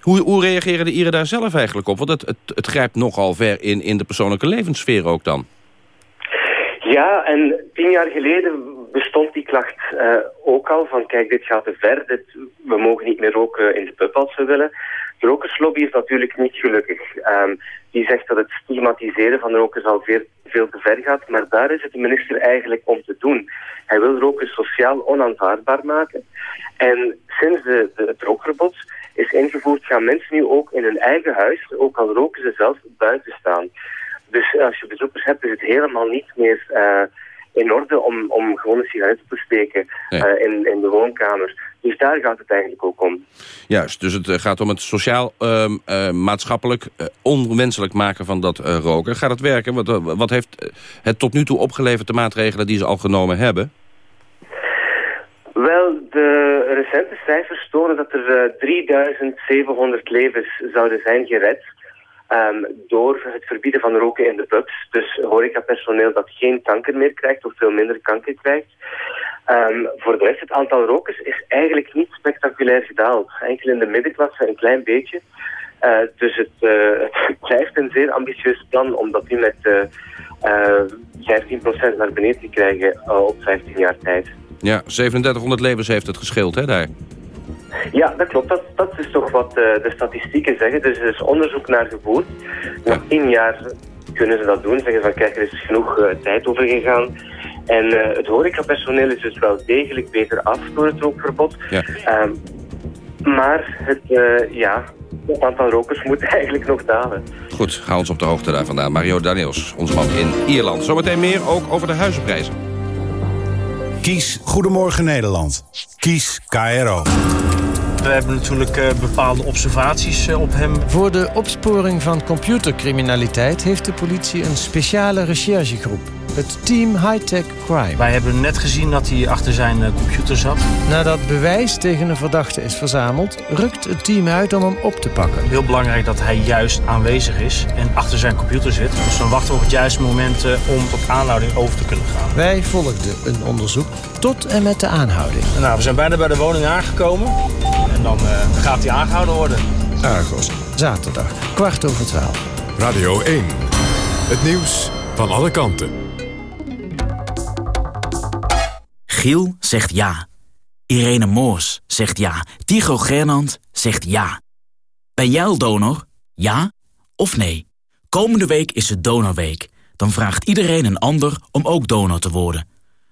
Hoe, hoe reageren de Ieren daar zelf eigenlijk op? Want het, het, het grijpt nogal ver in, in de persoonlijke levenssfeer ook dan. Ja, en tien jaar geleden bestond die klacht uh, ook al van kijk, dit gaat te ver, dit, we mogen niet meer roken in de pub als we willen. De rokerslobby is natuurlijk niet gelukkig. Um, die zegt dat het stigmatiseren van rokers al veel, veel te ver gaat, maar daar is het de minister eigenlijk om te doen. Hij wil roken sociaal onaanvaardbaar maken. En sinds de, de, het rookverbod is ingevoerd, gaan mensen nu ook in hun eigen huis, ook al roken ze zelf, buiten staan. Dus als je bezoekers hebt, is het helemaal niet meer uh, in orde om, om gewoon een sigaret te steken nee. uh, in, in de woonkamer. Dus daar gaat het eigenlijk ook om. Juist, dus het gaat om het sociaal, uh, uh, maatschappelijk onwenselijk maken van dat roken. Gaat het werken? Wat, wat heeft het tot nu toe opgeleverd, de maatregelen die ze al genomen hebben? Wel, de recente cijfers tonen dat er 3700 levens zouden zijn gered... Um, door het verbieden van roken in de pubs. Dus horecapersoneel dat geen kanker meer krijgt of veel minder kanker krijgt. Um, voor de rest, het aantal rokers is eigenlijk niet spectaculair gedaald. Enkel in de middenklasse een klein beetje. Uh, dus het, uh, het, blijft een zeer ambitieus plan om dat nu met uh, 15% naar beneden te krijgen op 15 jaar tijd. Ja, 3700 levens heeft het gescheeld, hè, daar? Ja, dat klopt. Dat, dat is toch wat uh, de statistieken zeggen. Dus er is onderzoek naar gevoerd. Na tien jaar kunnen ze dat doen. Zeggen van kijk, er is genoeg uh, tijd over gegaan. En uh, het horecapersoneel is dus wel degelijk beter af door het rookverbod. Ja. Um, maar het, ja, het aantal rokers moet eigenlijk nog dalen. Goed, ga ons op de hoogte daar vandaan. Mario Daniels, onze man in Ierland. Zometeen meer ook over de huizenprijzen. Kies Goedemorgen Nederland. Kies KRO. We hebben natuurlijk uh, bepaalde observaties uh, op hem. Voor de opsporing van computercriminaliteit... heeft de politie een speciale recherchegroep. Het Team High-Tech Crime. Wij hebben net gezien dat hij achter zijn uh, computer zat. Nadat bewijs tegen een verdachte is verzameld... rukt het team uit om hem op te pakken. Heel belangrijk dat hij juist aanwezig is en achter zijn computer zit. Dus dan wachten we op het juiste moment om tot aanhouding over te kunnen gaan. Wij volgden een onderzoek tot en met de aanhouding. Nou, we zijn bijna bij de woning aangekomen. En dan uh, gaat hij aangehouden worden. Argos. Zaterdag, kwart over twaalf. Radio 1. Het nieuws van alle kanten. Giel zegt ja. Irene Moors zegt ja. Tigo Gernand zegt ja. Ben jij al donor? Ja of nee? Komende week is het Donorweek. Dan vraagt iedereen een ander om ook donor te worden.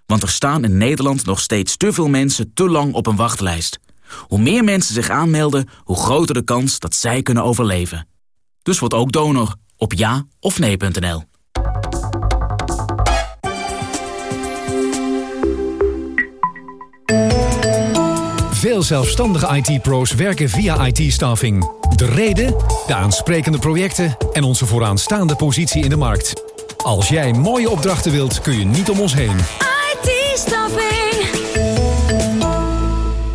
Want er staan in Nederland nog steeds te veel mensen te lang op een wachtlijst. Hoe meer mensen zich aanmelden, hoe groter de kans dat zij kunnen overleven. Dus word ook donor op ja of nee.nl. Veel zelfstandige IT-pro's werken via IT-staffing. De reden, de aansprekende projecten en onze vooraanstaande positie in de markt. Als jij mooie opdrachten wilt, kun je niet om ons heen. IT-staffing.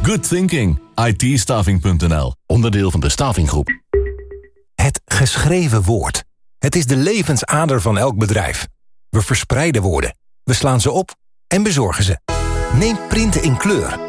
Good thinking. it Onderdeel van de Stavinggroep. Het geschreven woord. Het is de levensader van elk bedrijf. We verspreiden woorden. We slaan ze op en bezorgen ze. Neem printen in kleur.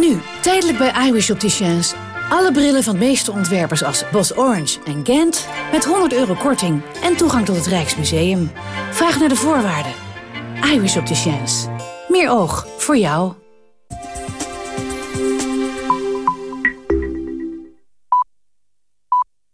Nu, tijdelijk bij iWish Opticians. Alle brillen van de meeste ontwerpers als Bos Orange en Gent... met 100 euro korting en toegang tot het Rijksmuseum. Vraag naar de voorwaarden. iWish Opticians. Meer oog voor jou.